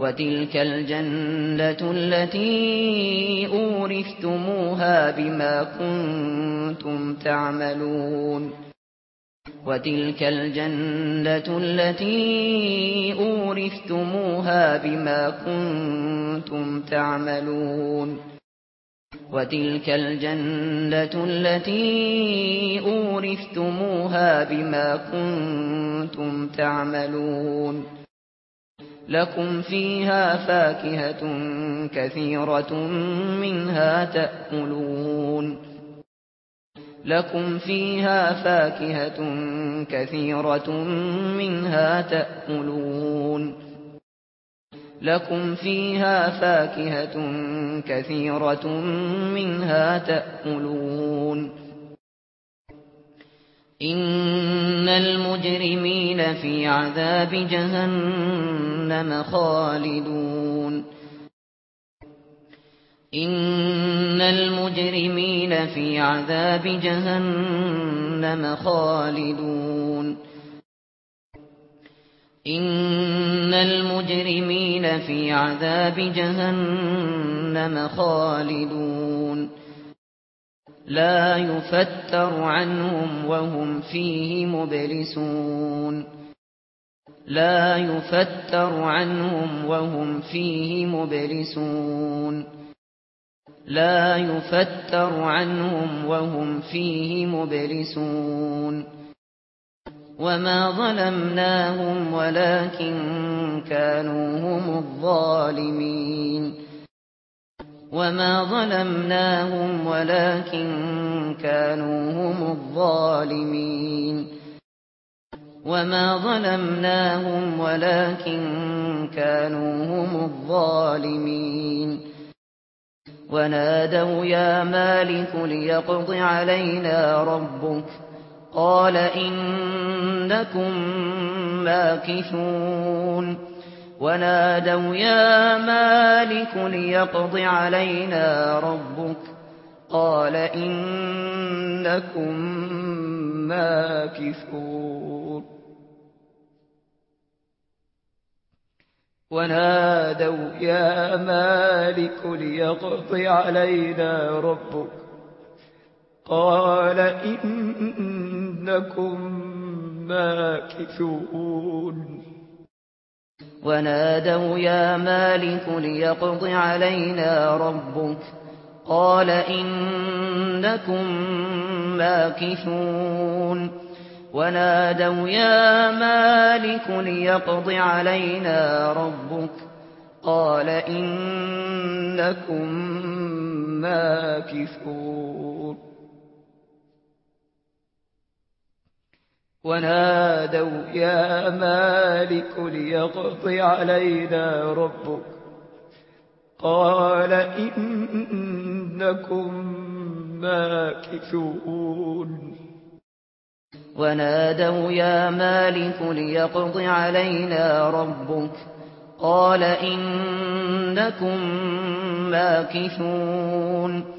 Speaker 1: وتلك الجنة التي أورثتموها بما كنتم تعملون. وتلك الجنة التي أورثتموها بما كنتم تعملون. وتلك الجنة التي أورثتموها بما كنتم تعملون. لكم فيها فاكهة كثيرة منها تأكلون لكم فيها فاكهة كثيرة منها تأكلون لكم فيها فاكهة كثيرة منها تأكلون ان المجرمين في عذاب جهنم خالدون ان المجرمين في عذاب جهنم خالدون ان المجرمين في عذاب جهنم خالدون لا يفتر عنهم وهم فيه مبلسون. لا يفتر عنهم وهم فيه مبلسون. لا يفتر عنهم وهم فيه مبلسون. وما ظلمناهم ولكن كانوا هم الظالمين. وما ظلمناهم ولكن كانوا هم الظالمين وما ظلمناهم ولكن كانوا هم الظالمين ونادوا يا مالك ليقض علينا ربك قال إنكم ماكثون ونادوا يا مالك ليقض علينا ربك قال إنكم ماكثون. ونادوا يا مالك ليقض علينا ربك قال إنكم ماكثون. ونادوا يا مالك ليقض علينا ربك قال إنكم ماكثون ونادوا يا مالك ليقض علينا ربك قال إنكم ماكثون ونادوا يا مالك ليقض علينا ربك. قال إنكم ماكثون. ونادوا يا مالك ليقض علينا ربك. قال إنكم ماكثون.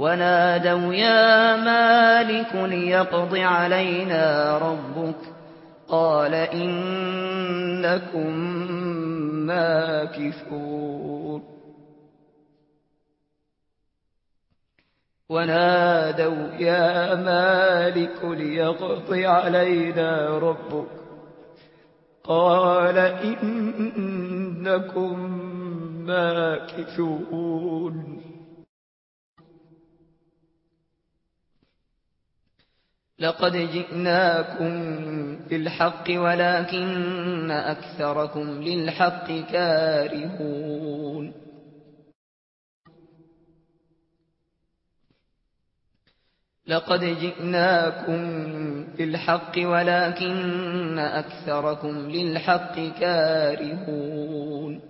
Speaker 1: ونادوا يا مالك ليقض علينا ربك قال إنكم ماكثون. ونادوا يا مالك ليقض علينا ربك قال إنكم ماكثون. لقد جئناكم بالحق ولكن أكثركم للحق كارهون.
Speaker 2: لقد جئناكم بالحق ولكن أكثركم للحق كارهون.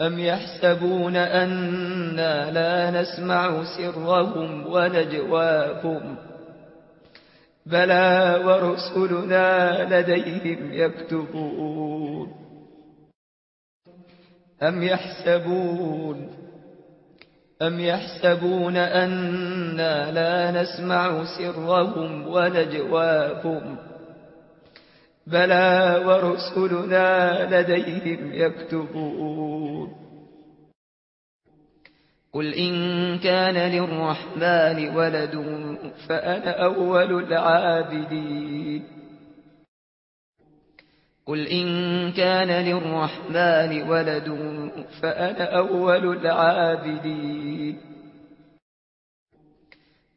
Speaker 2: أم يحسبون أنا لا نسمع سرهم ونجواهم بلى ورسلنا لديهم يكتبون أم يحسبون أم يحسبون أنا لا نسمع سرهم ونجواهم بلى ورسلنا لديهم يكتبون قل إن كان للرحمن ولد فأنا أول العابدين قل إن كان للرحمن ولد فأنا أول العابدين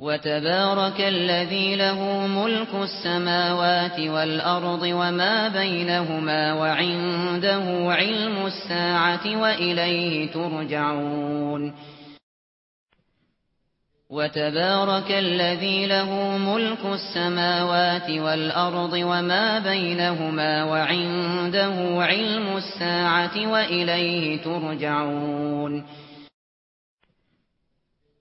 Speaker 1: وتبارك الذي له ملك السماوات والأرض وما بينهما وعنده علم الساعة وإليه ترجعون. وتبارك الذي له ملك السماوات والأرض وما بينهما وعنده علم الساعة وإليه ترجعون.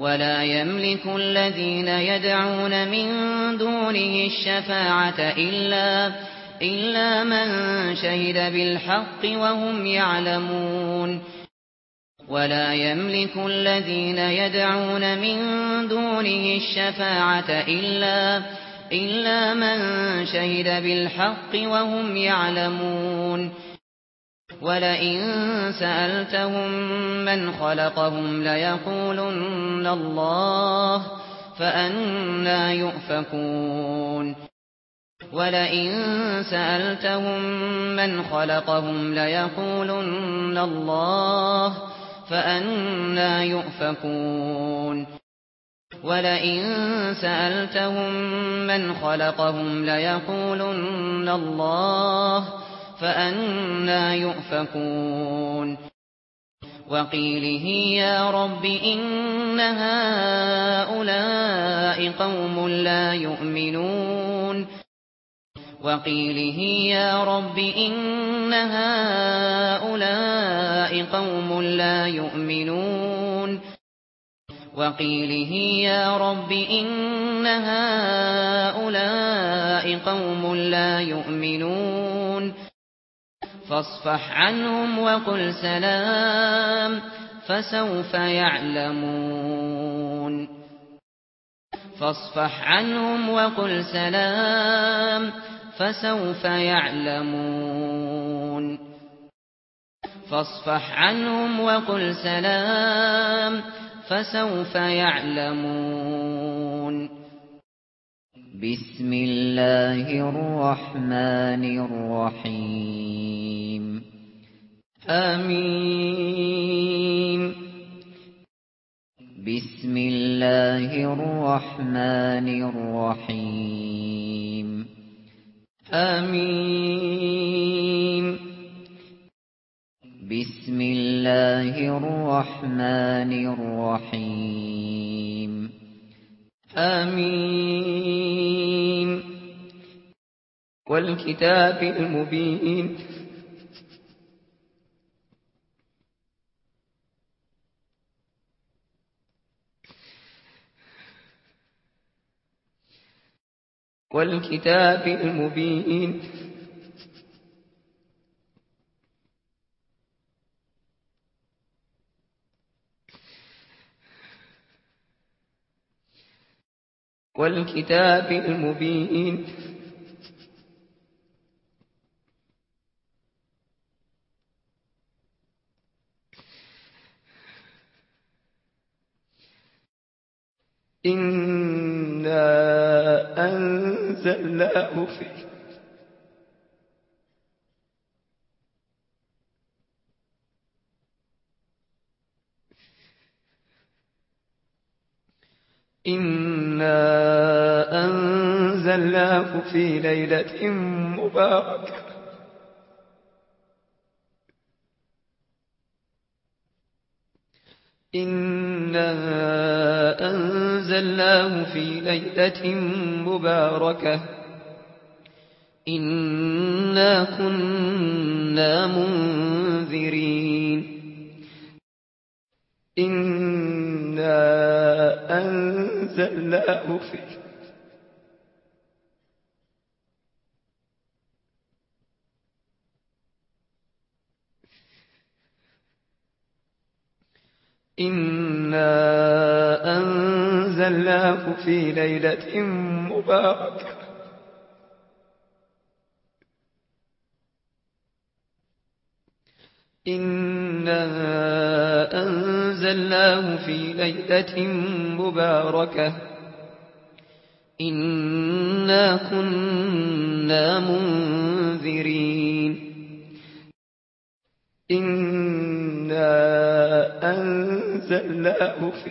Speaker 1: ولا يملك الذين يدعون من دونه الشفاعة إلا إلا من شهد بالحق وهم يعلمون. ولا يملك الذين يدعون من دونه الشفاعة إلا إلا من شهد بالحق وهم يعلمون. ولئن سألتهم من خلقهم ليقولن الله فأنا يؤفكون ولئن سألتهم من خلقهم ليقولن الله فأنا يؤفكون ولئن سألتهم من خلقهم ليقولن الله فأنا يؤفكون فأنا يؤفكون وقيله يا رب إن هؤلاء قوم لا يؤمنون وقيله يا رب إن هؤلاء قوم لا يؤمنون وقيله يا رب إن هؤلاء قوم لا يؤمنون فاصفح عنهم وقل سلام فسوف يعلمون. فاصفح عنهم وقل سلام فسوف يعلمون. فاصفح عنهم وقل سلام فسوف يعلمون.
Speaker 2: بسم الله الرحمن الرحيم. آمين. بسم الله الرحمن الرحيم. آمين. بسم الله الرحمن الرحيم. آمين. والكتاب المبين. والكتاب المبين. والكتاب المبين. إنا أنزلناه فيه إنا أنزلناه في ليلة مباركة. إنا أنزلناه في ليلة مباركة. إنا كنا منذرين. إنا أنزلناه أرسلناه فيه إنا أنزلناه في ليلة مباركة. إنا أنزلناه في ليلة مباركة إنا كنا منذرين إنا أنزلناه في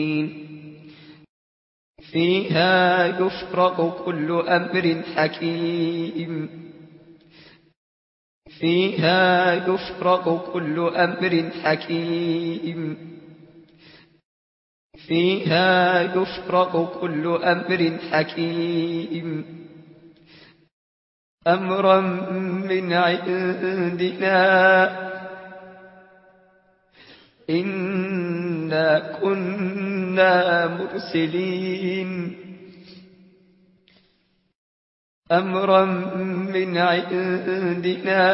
Speaker 2: فيها يفرق كل أمر حكيم فيها يفرق كل أمر حكيم فيها يفرق كل أمر حكيم أمرا من عندنا إنا كنا كنا مرسلين أمرا من عندنا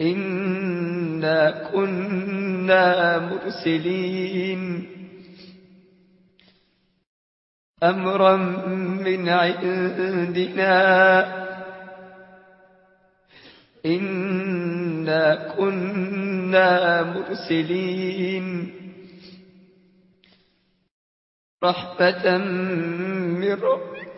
Speaker 2: إنا كنا مرسلين أمرا من عندنا إنا كنا كنا مرسلين رحمة من ربك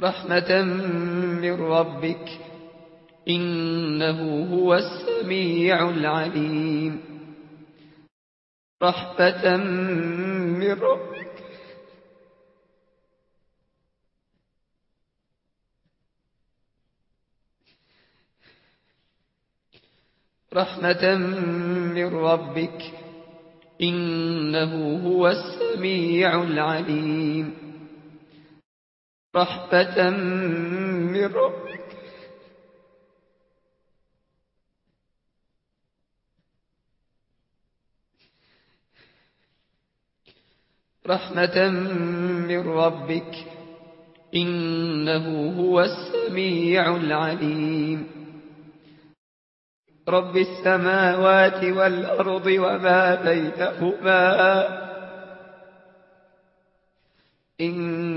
Speaker 2: رحمة من ربك إنه هو السميع العليم رحمة من ربك رحمة من ربك إنه هو السميع العليم. رحمة من ربك. رحمة من ربك إنه هو السميع العليم. رب السماوات والأرض وما بيتهما إن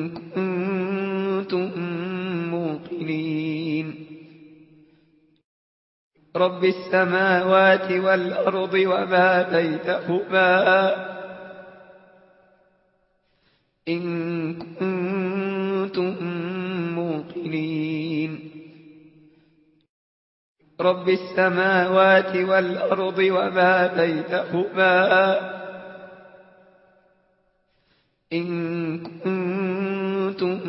Speaker 2: كنتم موقنين. رب السماوات والأرض وما بيتهما إن كنتم موقنين. رب السماوات والأرض وما بيتهما إن كنتم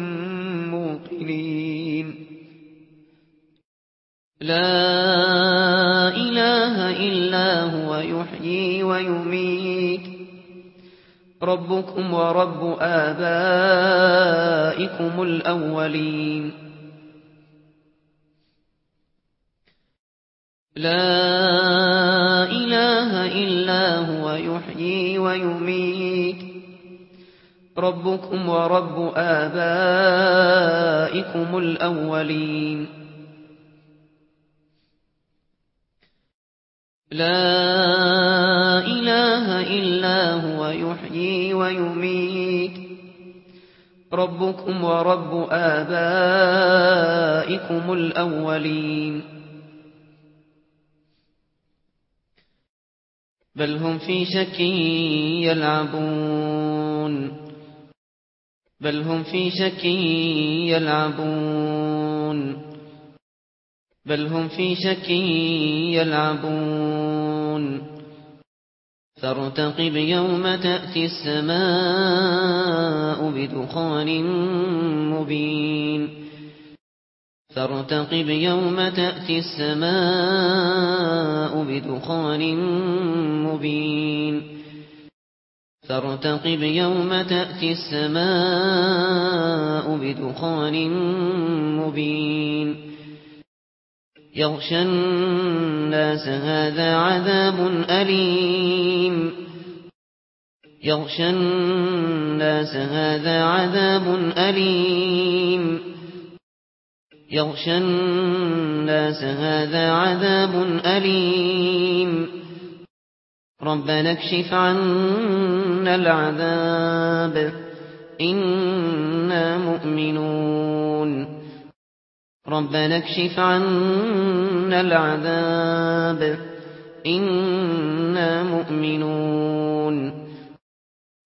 Speaker 2: موقنين.
Speaker 1: لا إله إلا هو يحيي ويميت. ربكم ورب آبائكم الأولين. لا إله إلا هو يحيي ويميت. ربكم ورب آبائكم الأولين. لا إله إلا هو يحيي ويميت. ربكم ورب آبائكم الأولين. بل هم في شك يلعبون بل هم في شك يلعبون بل هم في شك يلعبون فارتقب يوم تأتي السماء بدخان مبين فارتقب يوم تأتي السماء بدخان مبين فارتقب يوم تأتي السماء بدخان مبين يغشى الناس هذا عذاب أليم يغشى الناس هذا عذاب أليم يغشى الناس هذا عذاب أليم. ربنا اكشف عنا العذاب. إنا مؤمنون. ربنا اكشف عنا العذاب. إنا مؤمنون.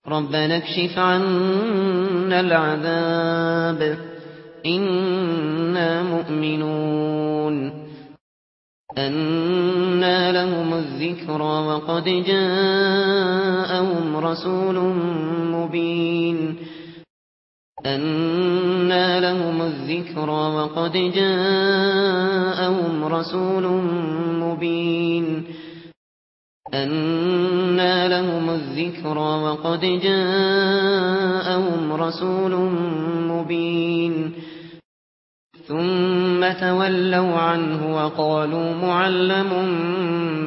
Speaker 1: ربنا اكشف عنا العذاب. إنا مؤمنون أنا لهم الذكرى وقد جاءهم رسول مبين أنا لهم الذكرى وقد جاءهم رسول مبين أنا لهم الذكرى وقد جاءهم رسول مبين ثم تولوا عنه وقالوا معلم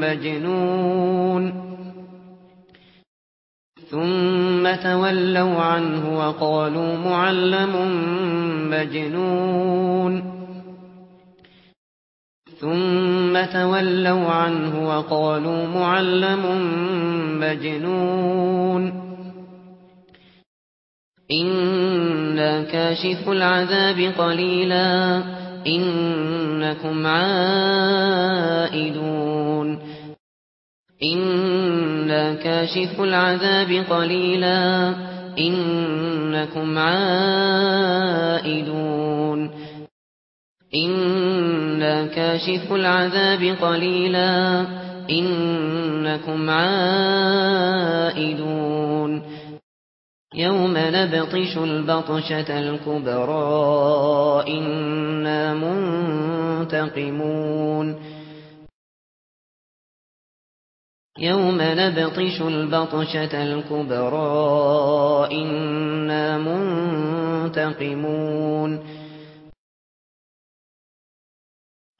Speaker 1: مجنون. ثم تولوا عنه وقالوا معلم مجنون. ثم تولوا عنه وقالوا معلم مجنون. ثم تولوا عنه إن كاشف العذاب قليلا إنكم عائدون إن كاشف العذاب قليلا إنكم عائدون إن كاشف العذاب قليلا إنكم عائدون إن يوم نبطش البطشة الكبرى إنا منتقمون يوم نبطش البطشة الكبرى إنا منتقمون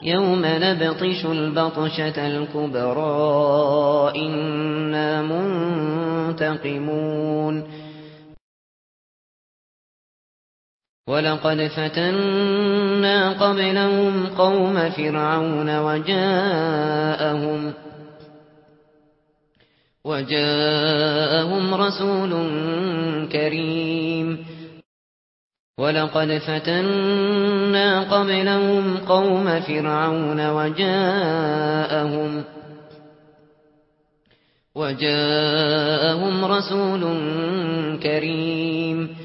Speaker 1: يوم نبطش البطشة الكبرى إنا منتقمون ولقد فتنا قبلهم قوم فرعون وجاءهم وجاءهم رسول كريم ولقد فتنا قبلهم قوم فرعون وجاءهم وجاءهم رسول كريم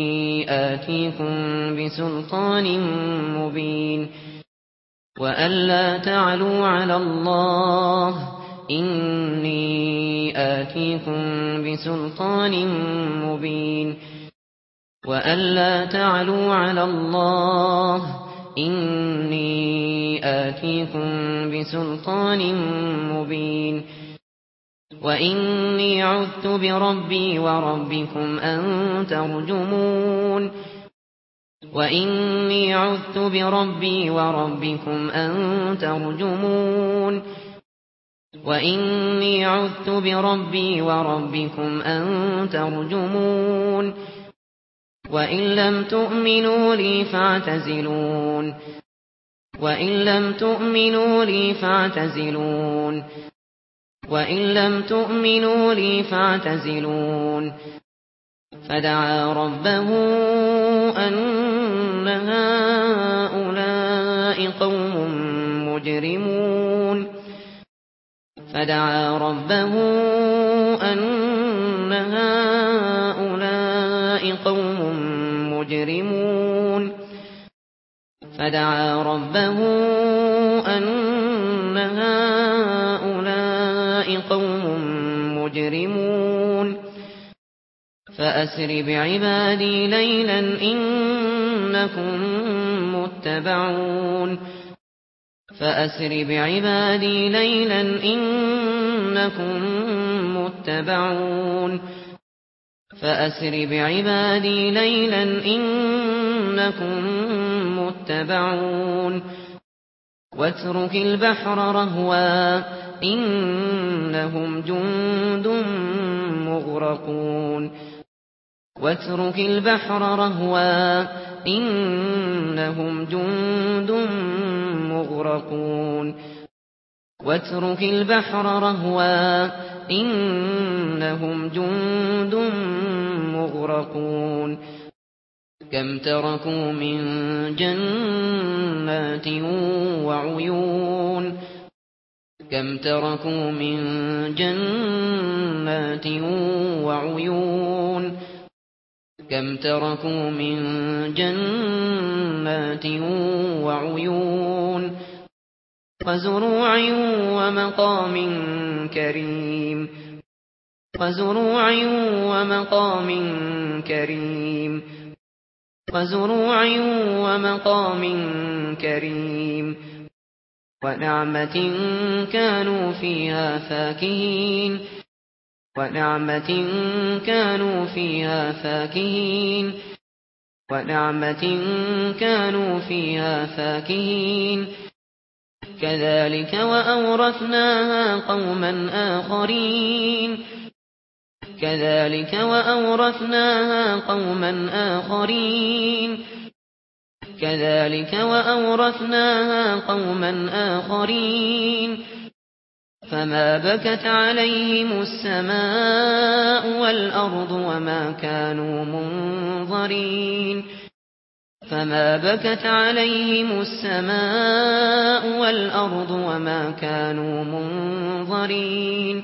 Speaker 1: آتيكم بسلطان مبين وأن لا تعلوا على الله إني آتيكم بسلطان مبين وأن لا تعلوا على الله إني آتيكم بسلطان مبين وإني عذت بربي وربكم أن ترجمون وإني عذت بربي وربكم أن ترجمون وإني عذت بربي وربكم أن ترجمون وإن لم تؤمنوا لي فاعتزلون وإن لم تؤمنوا لي فاعتزلون وَإِن لَّمْ تُؤْمِنُوا لِي فَاعْتَزِلُونِ فَدَعَا رَبَّهُ أَنَّ هَؤُلَاءِ قَوْمٌ مُجْرِمُونَ فَدَعَا رَبَّهُ أَنَّ هَؤُلَاءِ قَوْمٌ مُجْرِمُونَ فَدَعَا رَبَّهُ أَنَّ هَؤُلَاءِ قوم مجرمون. فأسر بعبادي ليلا إنكم متبعون. فأسر بعبادي ليلا إنكم متبعون. فأسر بعبادي ليلا إنكم متبعون. واترك البحر رهوا. إنهم جند مغرقون. واترك البحر رهوا إنهم جند مغرقون. واترك البحر رهوا إنهم جند مغرقون. كم تركوا من جنات وعيون كم تركوا من جنات وعيون كم تركوا من جنات وعيون وزروع ومقام كريم وزروع ومقام كريم وزروع ومقام كريم ونعمة كانوا فيها فاكهين. ونعمة كانوا فيها فاكهين. ونعمة كانوا فيها فاكهين. كذلك وأورثناها قوما آخرين. كذلك وأورثناها قوما آخرين. كذلك وأورثناها قوما آخرين فما بكت عليهم السماء والأرض وما كانوا منظرين فما بكت عليهم السماء والأرض وما كانوا منظرين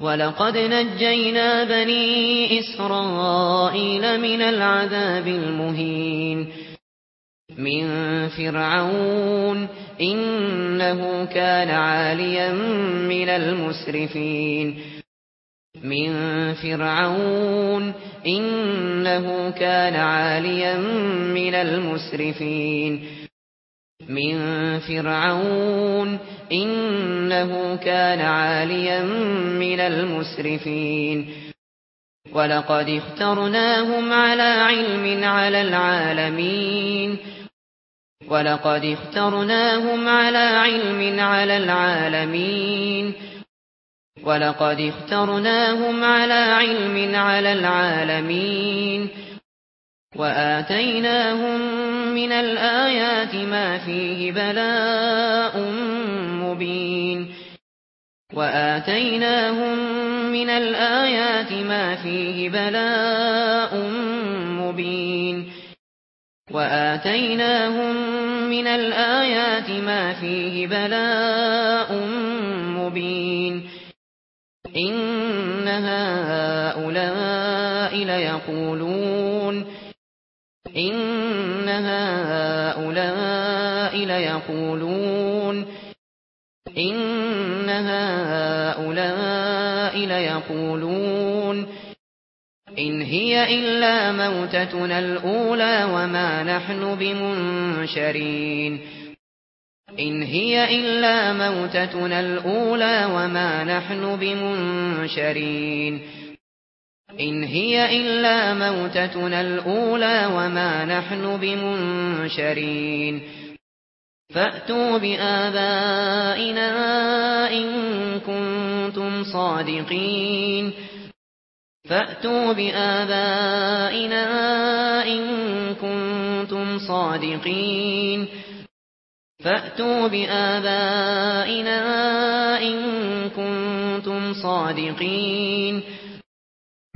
Speaker 1: وَلَقَدْ نَجَّيْنَا بَنِي إِسْرَائِيلَ مِنَ الْعَذَابِ الْمُهِينِ مِنْ فِرْعَوْنَ إِنَّهُ كَانَ عَالِيًا مِنَ الْمُسْرِفِينَ مِنْ فِرْعَوْنَ إِنَّهُ كَانَ عَالِيًا مِنَ الْمُسْرِفِينَ من فرعون إنه كان عاليا من المسرفين. ولقد اخترناهم على علم على العالمين. ولقد اخترناهم على علم على العالمين. ولقد اخترناهم على علم على العالمين. وَآتَيْنَاهُمْ مِنَ الْآيَاتِ مَا فِيهِ بَلَاءٌ مُبِينٌ وَآتَيْنَاهُمْ مِنَ الْآيَاتِ مَا فِيهِ بَلَاءٌ مُبِينٌ وَآتَيْنَاهُمْ مِنَ الْآيَاتِ مَا فِيهِ بَلَاءٌ مُبِينٌ إِنَّ هَؤُلَاءِ لَيَقُولُونَ ان هؤلاء ليقولون ان ان هي الا موتتنا الاولى وما نحن بمنشرين ان هي الا موتتنا الاولى وما نحن بمنشرين إن هي إلا موتتنا الأولى وما نحن بمنشرين. فأتوا بآبائنا إن كنتم صادقين. فأتوا بآبائنا إن كنتم صادقين. فأتوا بآبائنا إن كنتم صادقين.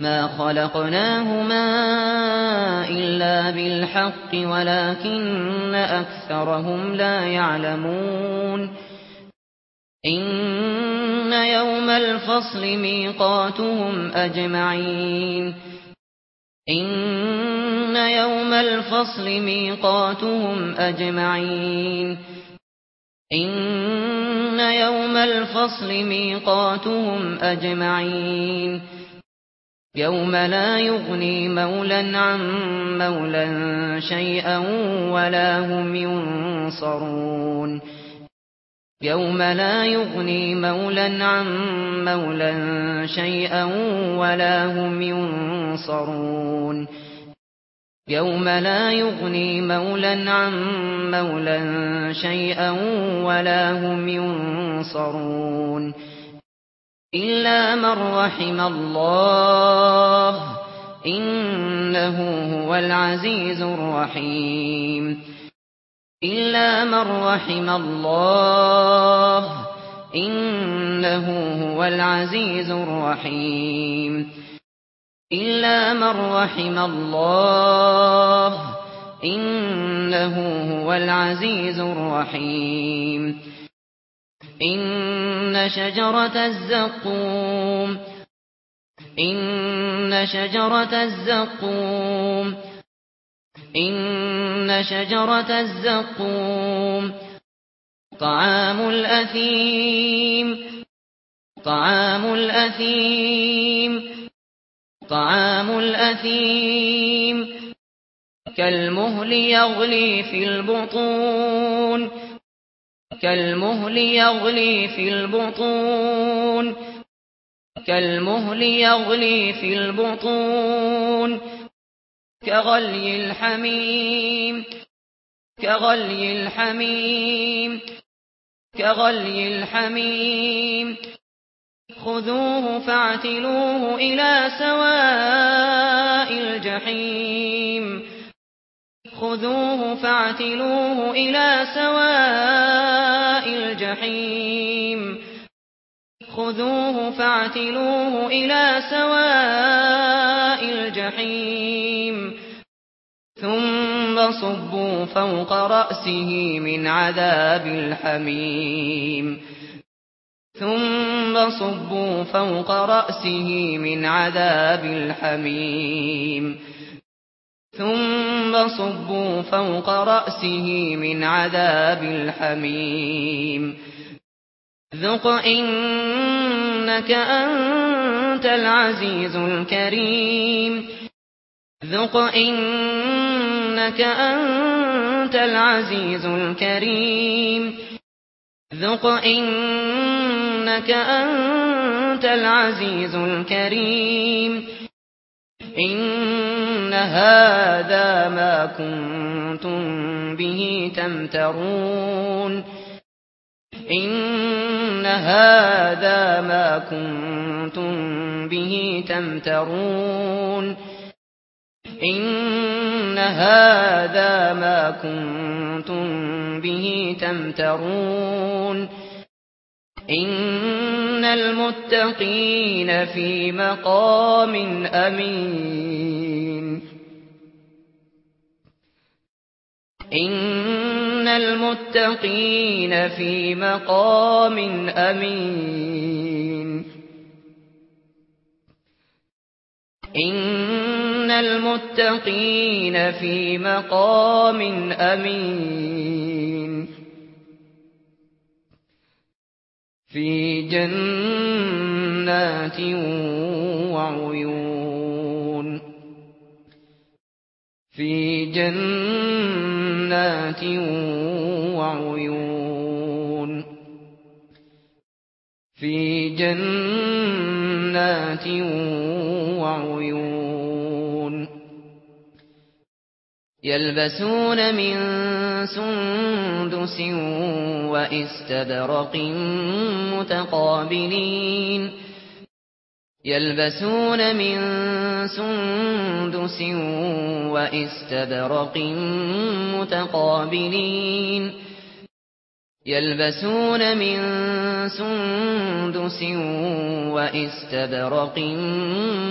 Speaker 1: ما خلقناهما إلا بالحق ولكن أكثرهم لا يعلمون إن يوم الفصل ميقاتهم أجمعين إن يوم الفصل ميقاتهم أجمعين إن يوم الفصل ميقاتهم أجمعين يوم لا يغني مولا عن مولا شيئا ولا هم ينصرون. يوم لا يغني مولا عن مولا شيئا ولا هم ينصرون. يوم لا يغني مولا عن مولا شيئا ولا هم ينصرون. إلا من رحم الله إنه هو العزيز الرحيم إلا من رحم الله إنه هو العزيز الرحيم إلا من رحم الله إنه هو العزيز الرحيم ان شجره الزقوم ان شجره الزقوم ان شجره الزقوم طعام الاثيم طعام الاثيم طعام الاثيم كالمهل يغلي في البطون كالمهل يغلي في البطون. كالمهل يغلي في البطون. كغلي الحميم. كغلي الحميم. كغلي الحميم. خذوه فاعتلوه إلى سواء الجحيم. خذوه فاعتلوه إلى سواء الجحيم خذوه فاعتلوه إلى سواء الجحيم ثم صبوا فوق راسه من عذاب الحميم ثم صبوا فوق راسه من عذاب الحميم ثم صبوا فوق رأسه من عذاب الحميم. ذق إنك أنت العزيز الكريم. ذق إنك أنت العزيز الكريم. ذق إنك أنت العزيز الكريم. إن هذا ما كنتم به تمترون إن هذا ما كنتم به تمترون إن هذا ما كنتم به تمترون هذا ما كنتم به تمترون ان المتقين في مقام امين ان المتقين في مقام امين ان المتقين في مقام امين في جنات وعيون في جنات وعيون في جنات وعيون يَلْبَسُونَ مِن سُندُسٍ وَإِسْتَبْرَقٍ مُتَقَابِلِينَ. يَلْبَسُونَ مِن سُندُسٍ وَإِسْتَبْرَقٍ مُتَقَابِلِينَ. يَلْبَسُونَ مِن سُندُسٍ وَإِسْتَبْرَقٍ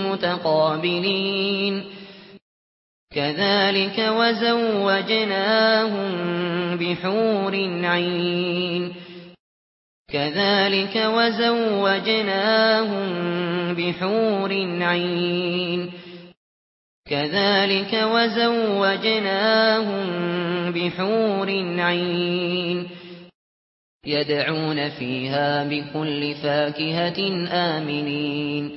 Speaker 1: مُتَقَابِلِينَ. كذلك وزوجناهم بحور عين. كذلك وزوجناهم بحور عين. كذلك وزوجناهم بحور عين. يدعون فيها بكل فاكهة آمنين.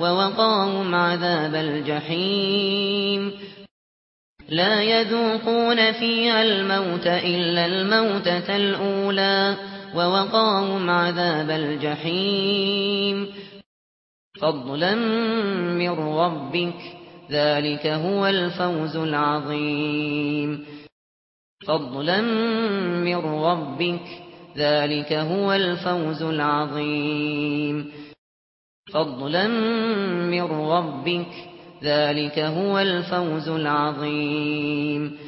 Speaker 1: ووقاهم عذاب الجحيم. لا يذوقون فيها الموت إلا الموتة الأولى ووقاهم عذاب الجحيم. فضلا من ربك ذلك هو الفوز العظيم. فضلا من ربك ذلك هو الفوز العظيم. فضلا من ربك ذلك هو الفوز العظيم.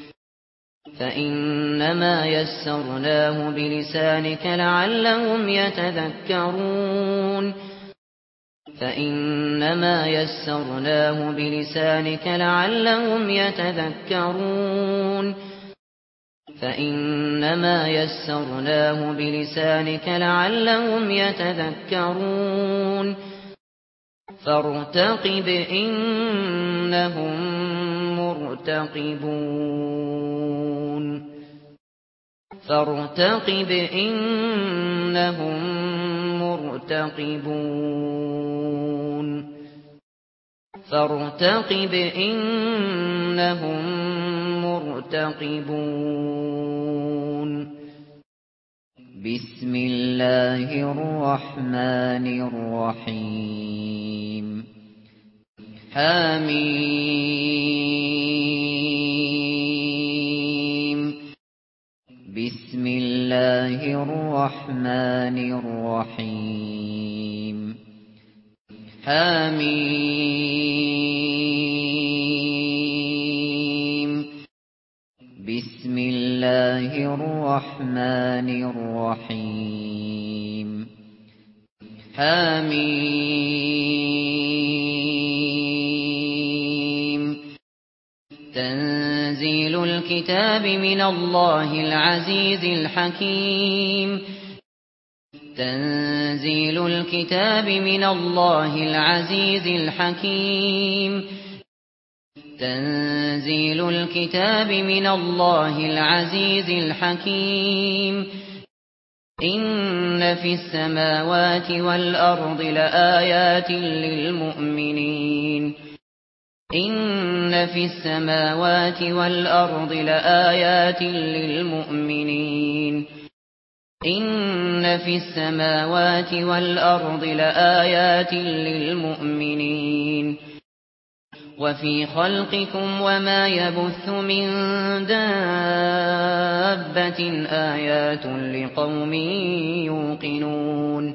Speaker 1: فإنما يسرناه بلسانك لعلهم يتذكرون. فإنما يسرناه بلسانك لعلهم يتذكرون. فإنما يسرناه بلسانك لعلهم يتذكرون. فارتقب إنهم مرتقبون فارتقب إنهم مرتقبون فارتقب إنهم مرتقبون بسم الله الرحمن الرحيم حميم بسم الله الرحمن الرحيم حميم بسم الله الرحمن الرحيم حميم تنزيل الكتاب من الله العزيز الحكيم. تنزيل الكتاب من الله العزيز الحكيم. تنزيل الكتاب من الله العزيز الحكيم. إن في السماوات والأرض لآيات للمؤمنين. ان في السماوات والارض لآيات للمؤمنين ان في السماوات والارض لآيات للمؤمنين وفي خلقكم وما يبث من دابة آيات لقوم يوقنون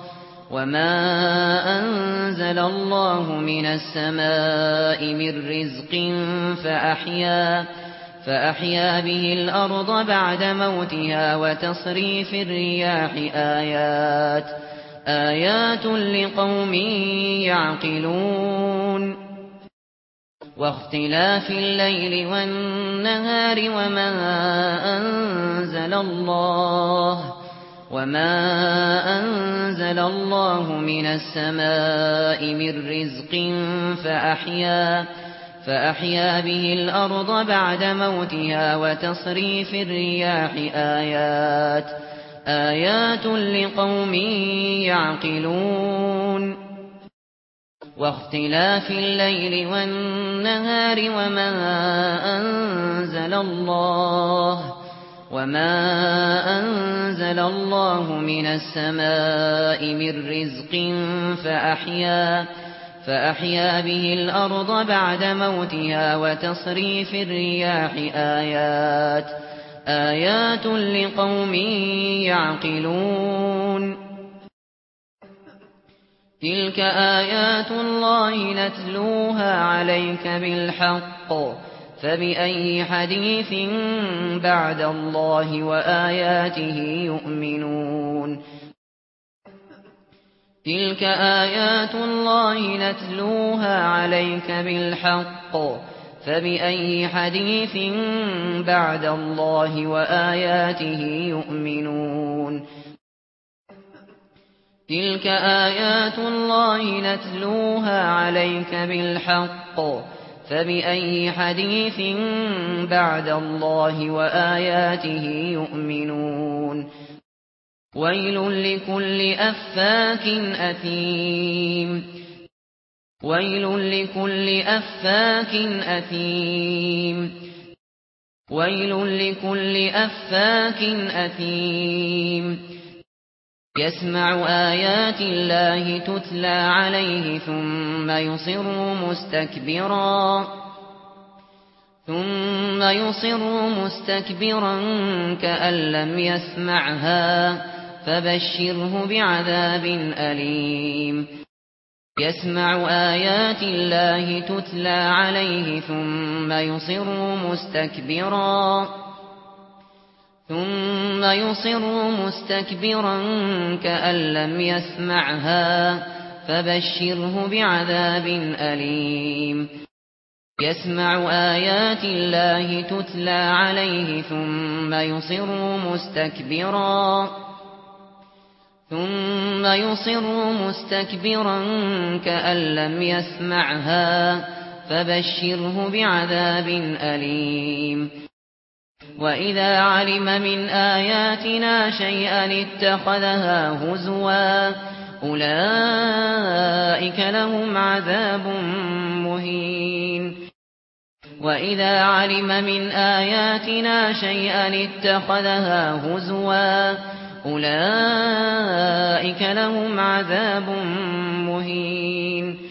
Speaker 1: وما انزل الله من السماء من رزق فاحيا فاحيا به الأرض بعد موتها وتصريف الرياح ايات ايات لقوم يعقلون. واختلاف الليل والنهار وما انزل الله وما انزل الله من السماء من رزق فاحيا فاحيا به الأرض بعد موتها وتصريف الرياح ايات ايات لقوم يعقلون. واختلاف الليل والنهار وما انزل الله وما انزل الله من السماء من رزق فاحيا فاحيا به الأرض بعد موتها وتصريف الرياح ايات ايات لقوم يعقلون. تلك ايات الله نتلوها عليك بالحق فبأي حديث بعد الله وآياته يؤمنون؟ تلك آيات الله نتلوها عليك بالحق. فبأي حديث بعد الله وآياته يؤمنون؟ تلك آيات الله نتلوها عليك بالحق. فبأي حديث بعد الله وآياته يؤمنون؟ ويل لكل أفاك أثيم. ويل لكل أفاك أثيم. ويل لكل أفاك أثيم. يسمع آيات الله تتلى عليه ثم يصر مستكبرا ثم يصر مستكبرا كأن لم يسمعها فبشره بعذاب أليم. يسمع آيات الله تتلى عليه ثم يصر مستكبرا ثم يصر مستكبرا كأن لم يسمعها فبشره بعذاب أليم. يسمع آيات الله تتلى عليه ثم يصر مستكبرا. ثم يصر مستكبرا كأن لم يسمعها فبشره بعذاب أليم. وَإِذَا عَلِمَ مِنْ آيَاتِنَا شَيْئًا اتَّخَذَهَا هُزُوًا أُولَئِكَ لَهُمْ عَذَابٌ مُهِينٌ وَإِذَا عَلِمَ مِنْ آيَاتِنَا شَيْئًا اتَّخَذَهَا هُزُوًا أُولَئِكَ لَهُمْ عَذَابٌ مُهِينٌ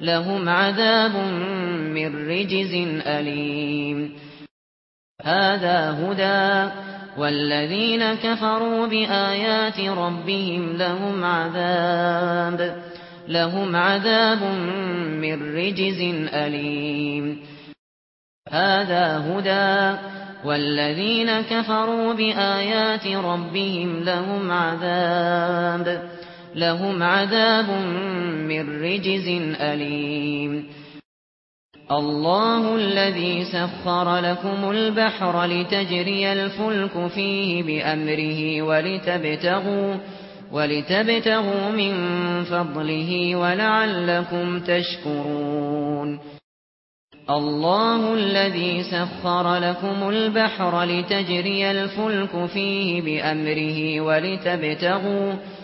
Speaker 1: لهم عذاب من رجز أليم. هذا هدى. والذين كفروا بآيات ربهم لهم عذاب. لهم عذاب من رجز أليم. هذا هدى. والذين كفروا بآيات ربهم لهم عذاب. لهم عذاب من رجز أليم الله الذي سخر لكم البحر لتجري الفلك فيه بأمره ولتبتغوا ولتبتغوا من فضله ولعلكم تشكرون الله الذي سخر لكم البحر لتجري الفلك فيه بأمره ولتبتغوا ولتبتغوا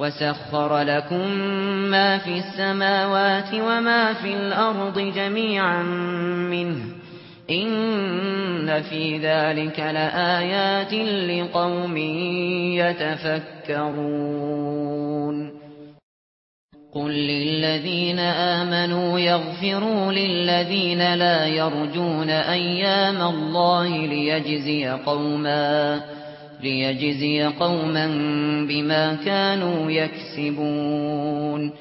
Speaker 1: وَسَخَّرَ لَكُم مَّا فِي السَّمَاوَاتِ وَمَا فِي الْأَرْضِ جَمِيعًا مِّنْهُ إِنَّ فِي ذَلِكَ لَآيَاتٍ لِقَوْمٍ يَتَفَكَّرُونَ قُل لِّلَّذِينَ آمَنُوا يَغْفِرُوا لِلَّذِينَ لَا يَرْجُونَ أَيَّامَ اللَّهِ لِيَجْزِيَ قَوْمًا ليجزي قوما بما كانوا يكسبون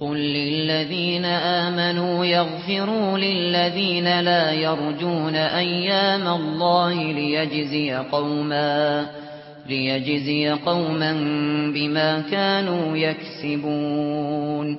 Speaker 1: قل للذين آمنوا يغفروا للذين لا يرجون أيام الله ليجزي قوما ليجزي قوما بما كانوا يكسبون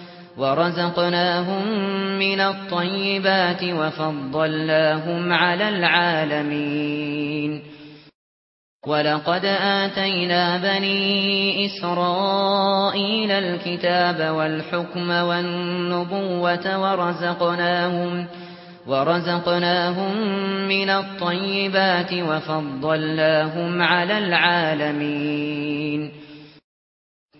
Speaker 1: ورزقناهم من الطيبات وفضلناهم على العالمين ولقد آتينا بني إسرائيل الكتاب والحكم والنبوة ورزقناهم ورزقناهم من الطيبات وفضلناهم على العالمين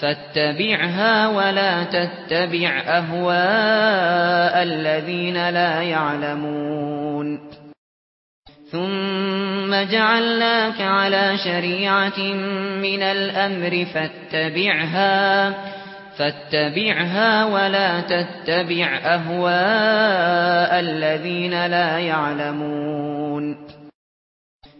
Speaker 1: فاتبعها ولا تتبع أهواء الذين لا يعلمون. ثم جعلناك على شريعة من الأمر فاتبعها فاتبعها ولا تتبع أهواء الذين لا يعلمون.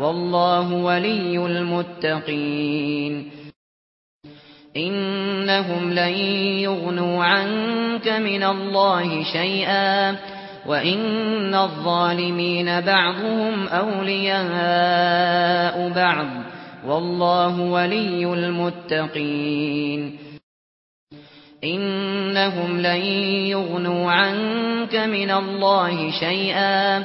Speaker 1: والله ولي المتقين. إنهم لن يغنوا عنك من الله شيئا وإن الظالمين بعضهم أولياء بعض. والله ولي المتقين. إنهم لن يغنوا عنك من الله شيئا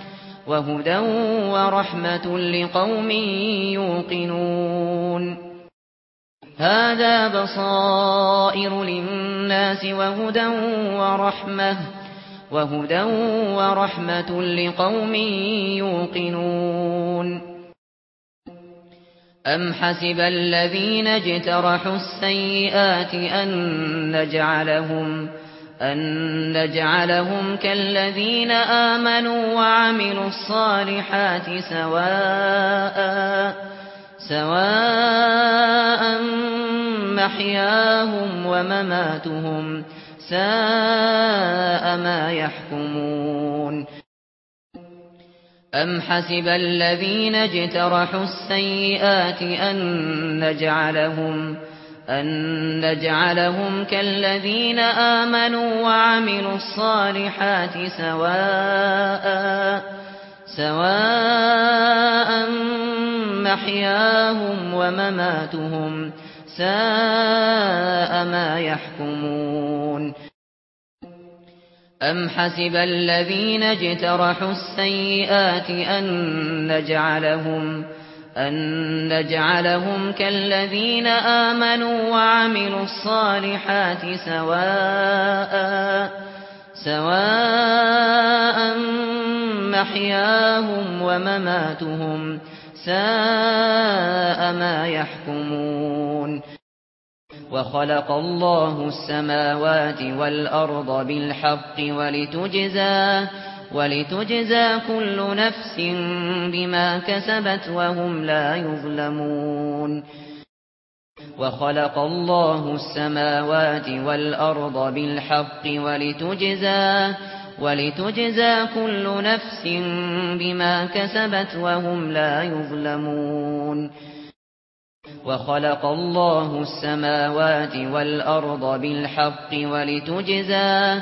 Speaker 1: وَهُدًى وَرَحْمَةً لِقَوْمٍ يُوقِنُونَ هَذَا بَصَائِرُ لِلنَّاسِ وَهُدًى وَرَحْمَةً وَهُدًى وَرَحْمَةً لِقَوْمٍ يُوقِنُونَ أَمْ حَسِبَ الَّذِينَ اجْتَرَحُوا السَّيِّئَاتِ أَن نَّجْعَلَهُمْ أن نجعلهم كالذين آمنوا وعملوا الصالحات سواء سواء محياهم ومماتهم ساء ما يحكمون أم حسب الذين اجترحوا السيئات أن نجعلهم أن نجعلهم كالذين آمنوا وعملوا الصالحات سواء سواء محياهم ومماتهم ساء ما يحكمون. أم حسب الذين اجترحوا السيئات أن نجعلهم أن نجعلهم كالذين آمنوا وعملوا الصالحات سواء سواء محياهم ومماتهم ساء ما يحكمون وخلق الله السماوات والأرض بالحق ولتجزى ولتجزى كل نفس بما كسبت وهم لا يظلمون وخلق الله السماوات والأرض بالحق ولتجزى ولتجزى كل نفس بما كسبت وهم لا يظلمون وخلق الله السماوات والأرض بالحق ولتجزى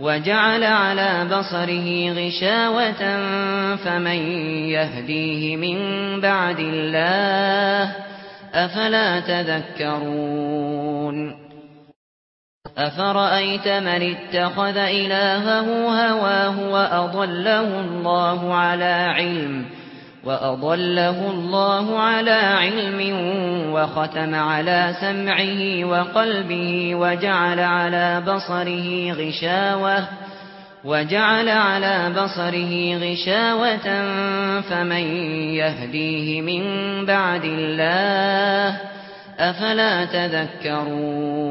Speaker 1: وجعل على بصره غشاوة فمن يهديه من بعد الله أفلا تذكرون أفرأيت من اتخذ إلهه هواه وأضله الله على علم وأضله الله على علم وختم على سمعه وقلبه وجعل على بصره غشاوة وجعل على بصره غشاوة فمن يهديه من بعد الله أفلا تذكرون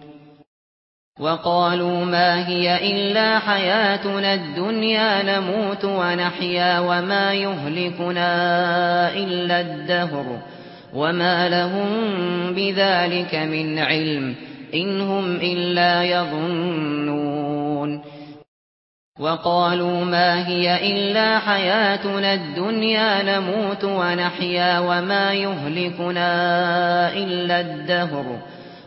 Speaker 1: وقالوا ما هي إلا حياتنا الدنيا نموت ونحيا وما يهلكنا إلا الدهر وما لهم بذلك من علم إن هم إلا يظنون وقالوا ما هي إلا حياتنا الدنيا نموت ونحيا وما يهلكنا إلا الدهر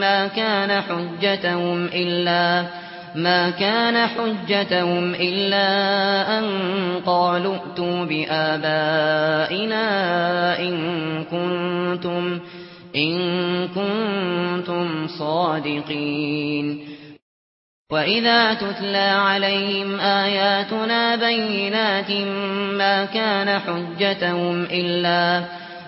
Speaker 1: ما كان حجتهم إلا ما كان حجتهم إلا أن قالوا ائتوا بآبائنا إن كنتم إن كنتم صادقين. وَإِذَا تُتْلَى عَلَيْهِمْ آيَاتُنَا بَيِّنَاتٍ مَا كَانَ حُجَّتُهُمْ إِلَّا أَن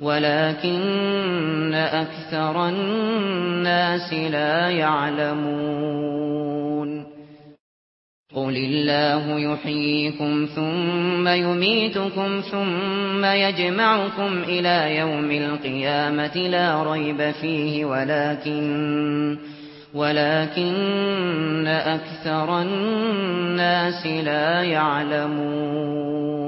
Speaker 1: ولكن أكثر الناس لا يعلمون. قل الله يحييكم ثم يميتكم ثم يجمعكم إلى يوم القيامة لا ريب فيه ولكن ولكن أكثر الناس لا يعلمون.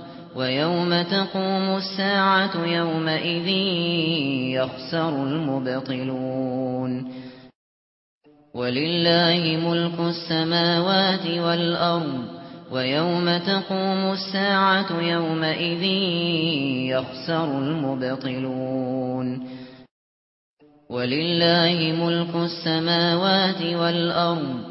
Speaker 1: وَيَوْمَ تَقُومُ السَّاعَةُ يَوْمَئِذٍ يَخْسَرُ الْمُبْطِلُونَ وَلِلَّهِ مُلْكُ السَّمَاوَاتِ وَالْأَرْضِ وَيَوْمَ تَقُومُ السَّاعَةُ يَوْمَئِذٍ يَخْسَرُ الْمُبْطِلُونَ وَلِلَّهِ مُلْكُ السَّمَاوَاتِ وَالْأَرْضِ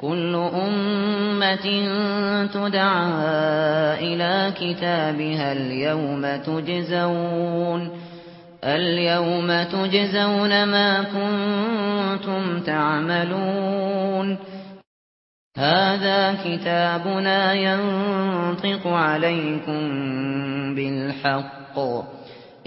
Speaker 1: كل أمة تدعى إلى كتابها اليوم تجزون اليوم تجزون ما كنتم تعملون هذا كتابنا ينطق عليكم بالحق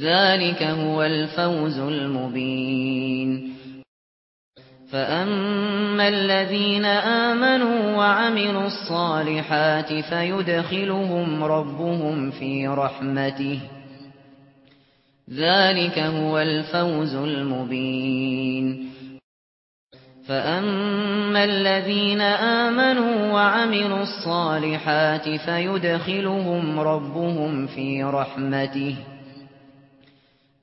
Speaker 1: ذلك هو الفوز المبين فأما الذين آمنوا وعملوا الصالحات فيدخلهم ربهم في رحمته ذلك هو الفوز المبين فأما الذين آمنوا وعملوا الصالحات فيدخلهم ربهم في رحمته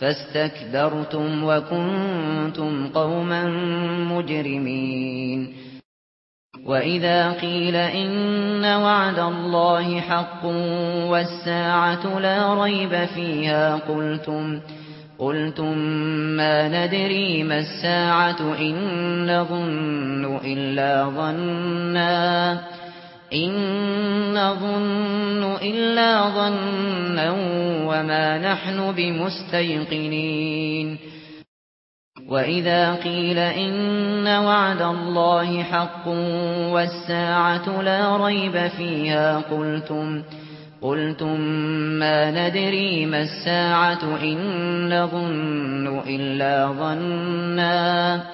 Speaker 1: فاستكبرتم وكنتم قوما مجرمين. وإذا قيل إن وعد الله حق والساعة لا ريب فيها قلتم قلتم ما ندري ما الساعة إن نظن إلا ظنّا. ان ظن الا ظنا وما نحن بمستيقنين واذا قيل ان وعد الله حق والساعة لا ريب فيها قلتم قلتم ما ندري ما الساعة ان ظن الا ظنا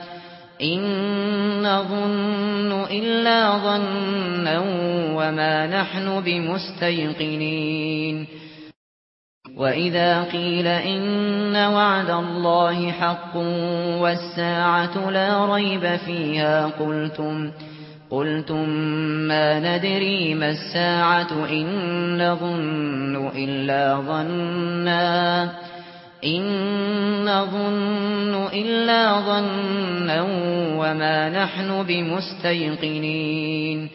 Speaker 1: إن ظن إلا ظنا وما نحن بمستيقنين وإذا قيل إن وعد الله حق والساعة لا ريب فيها قلتم قلتم ما ندري ما الساعة إن ظن إلا ظنّا إن ظن إلا ظنا وما نحن بمستيقنين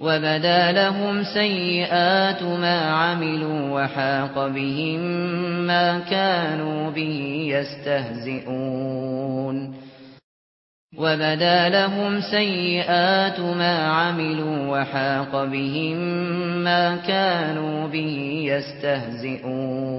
Speaker 1: وبدا لهم سيئات ما عملوا وحاق بهم ما كانوا به يستهزئون وبدا لهم سيئات ما عملوا وحاق بهم ما كانوا به يستهزئون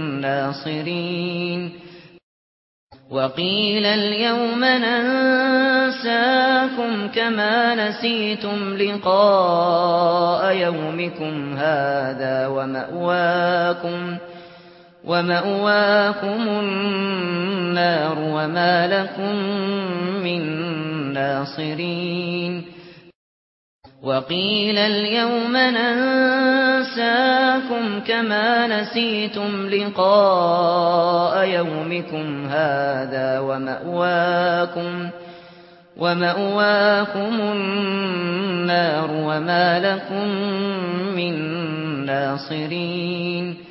Speaker 1: ناصرين وقيل اليوم ننساكم كما نسيتم لقاء يومكم هذا ومأواكم ومأواكم النار وما لكم من ناصرين. وَقِيلَ الْيَوْمَ نَنسَاكُمْ كَمَا نَسِيتُمْ لِقَاءَ يَوْمِكُمْ هَذَا وَمَأْوَاكُمْ وَمَأْوَاكُمُ النَّارُ وَمَا لَكُمْ مِنْ نَاصِرِينَ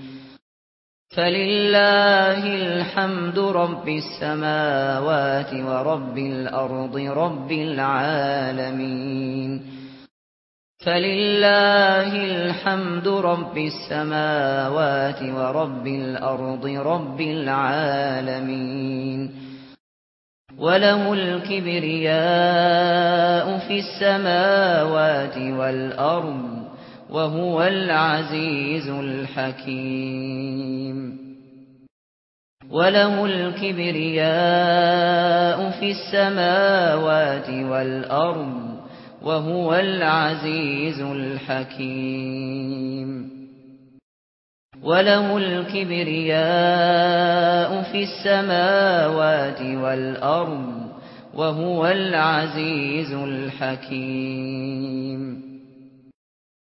Speaker 1: فلله الحمد رب السماوات ورب الأرض رب العالمين فلله الحمد رب السماوات ورب الأرض رب العالمين وله الكبرياء في السماوات والأرض وهو العزيز الحكيم. وله الكبرياء في السماوات والأرض وهو العزيز الحكيم. وله الكبرياء في السماوات والأرض وهو العزيز الحكيم.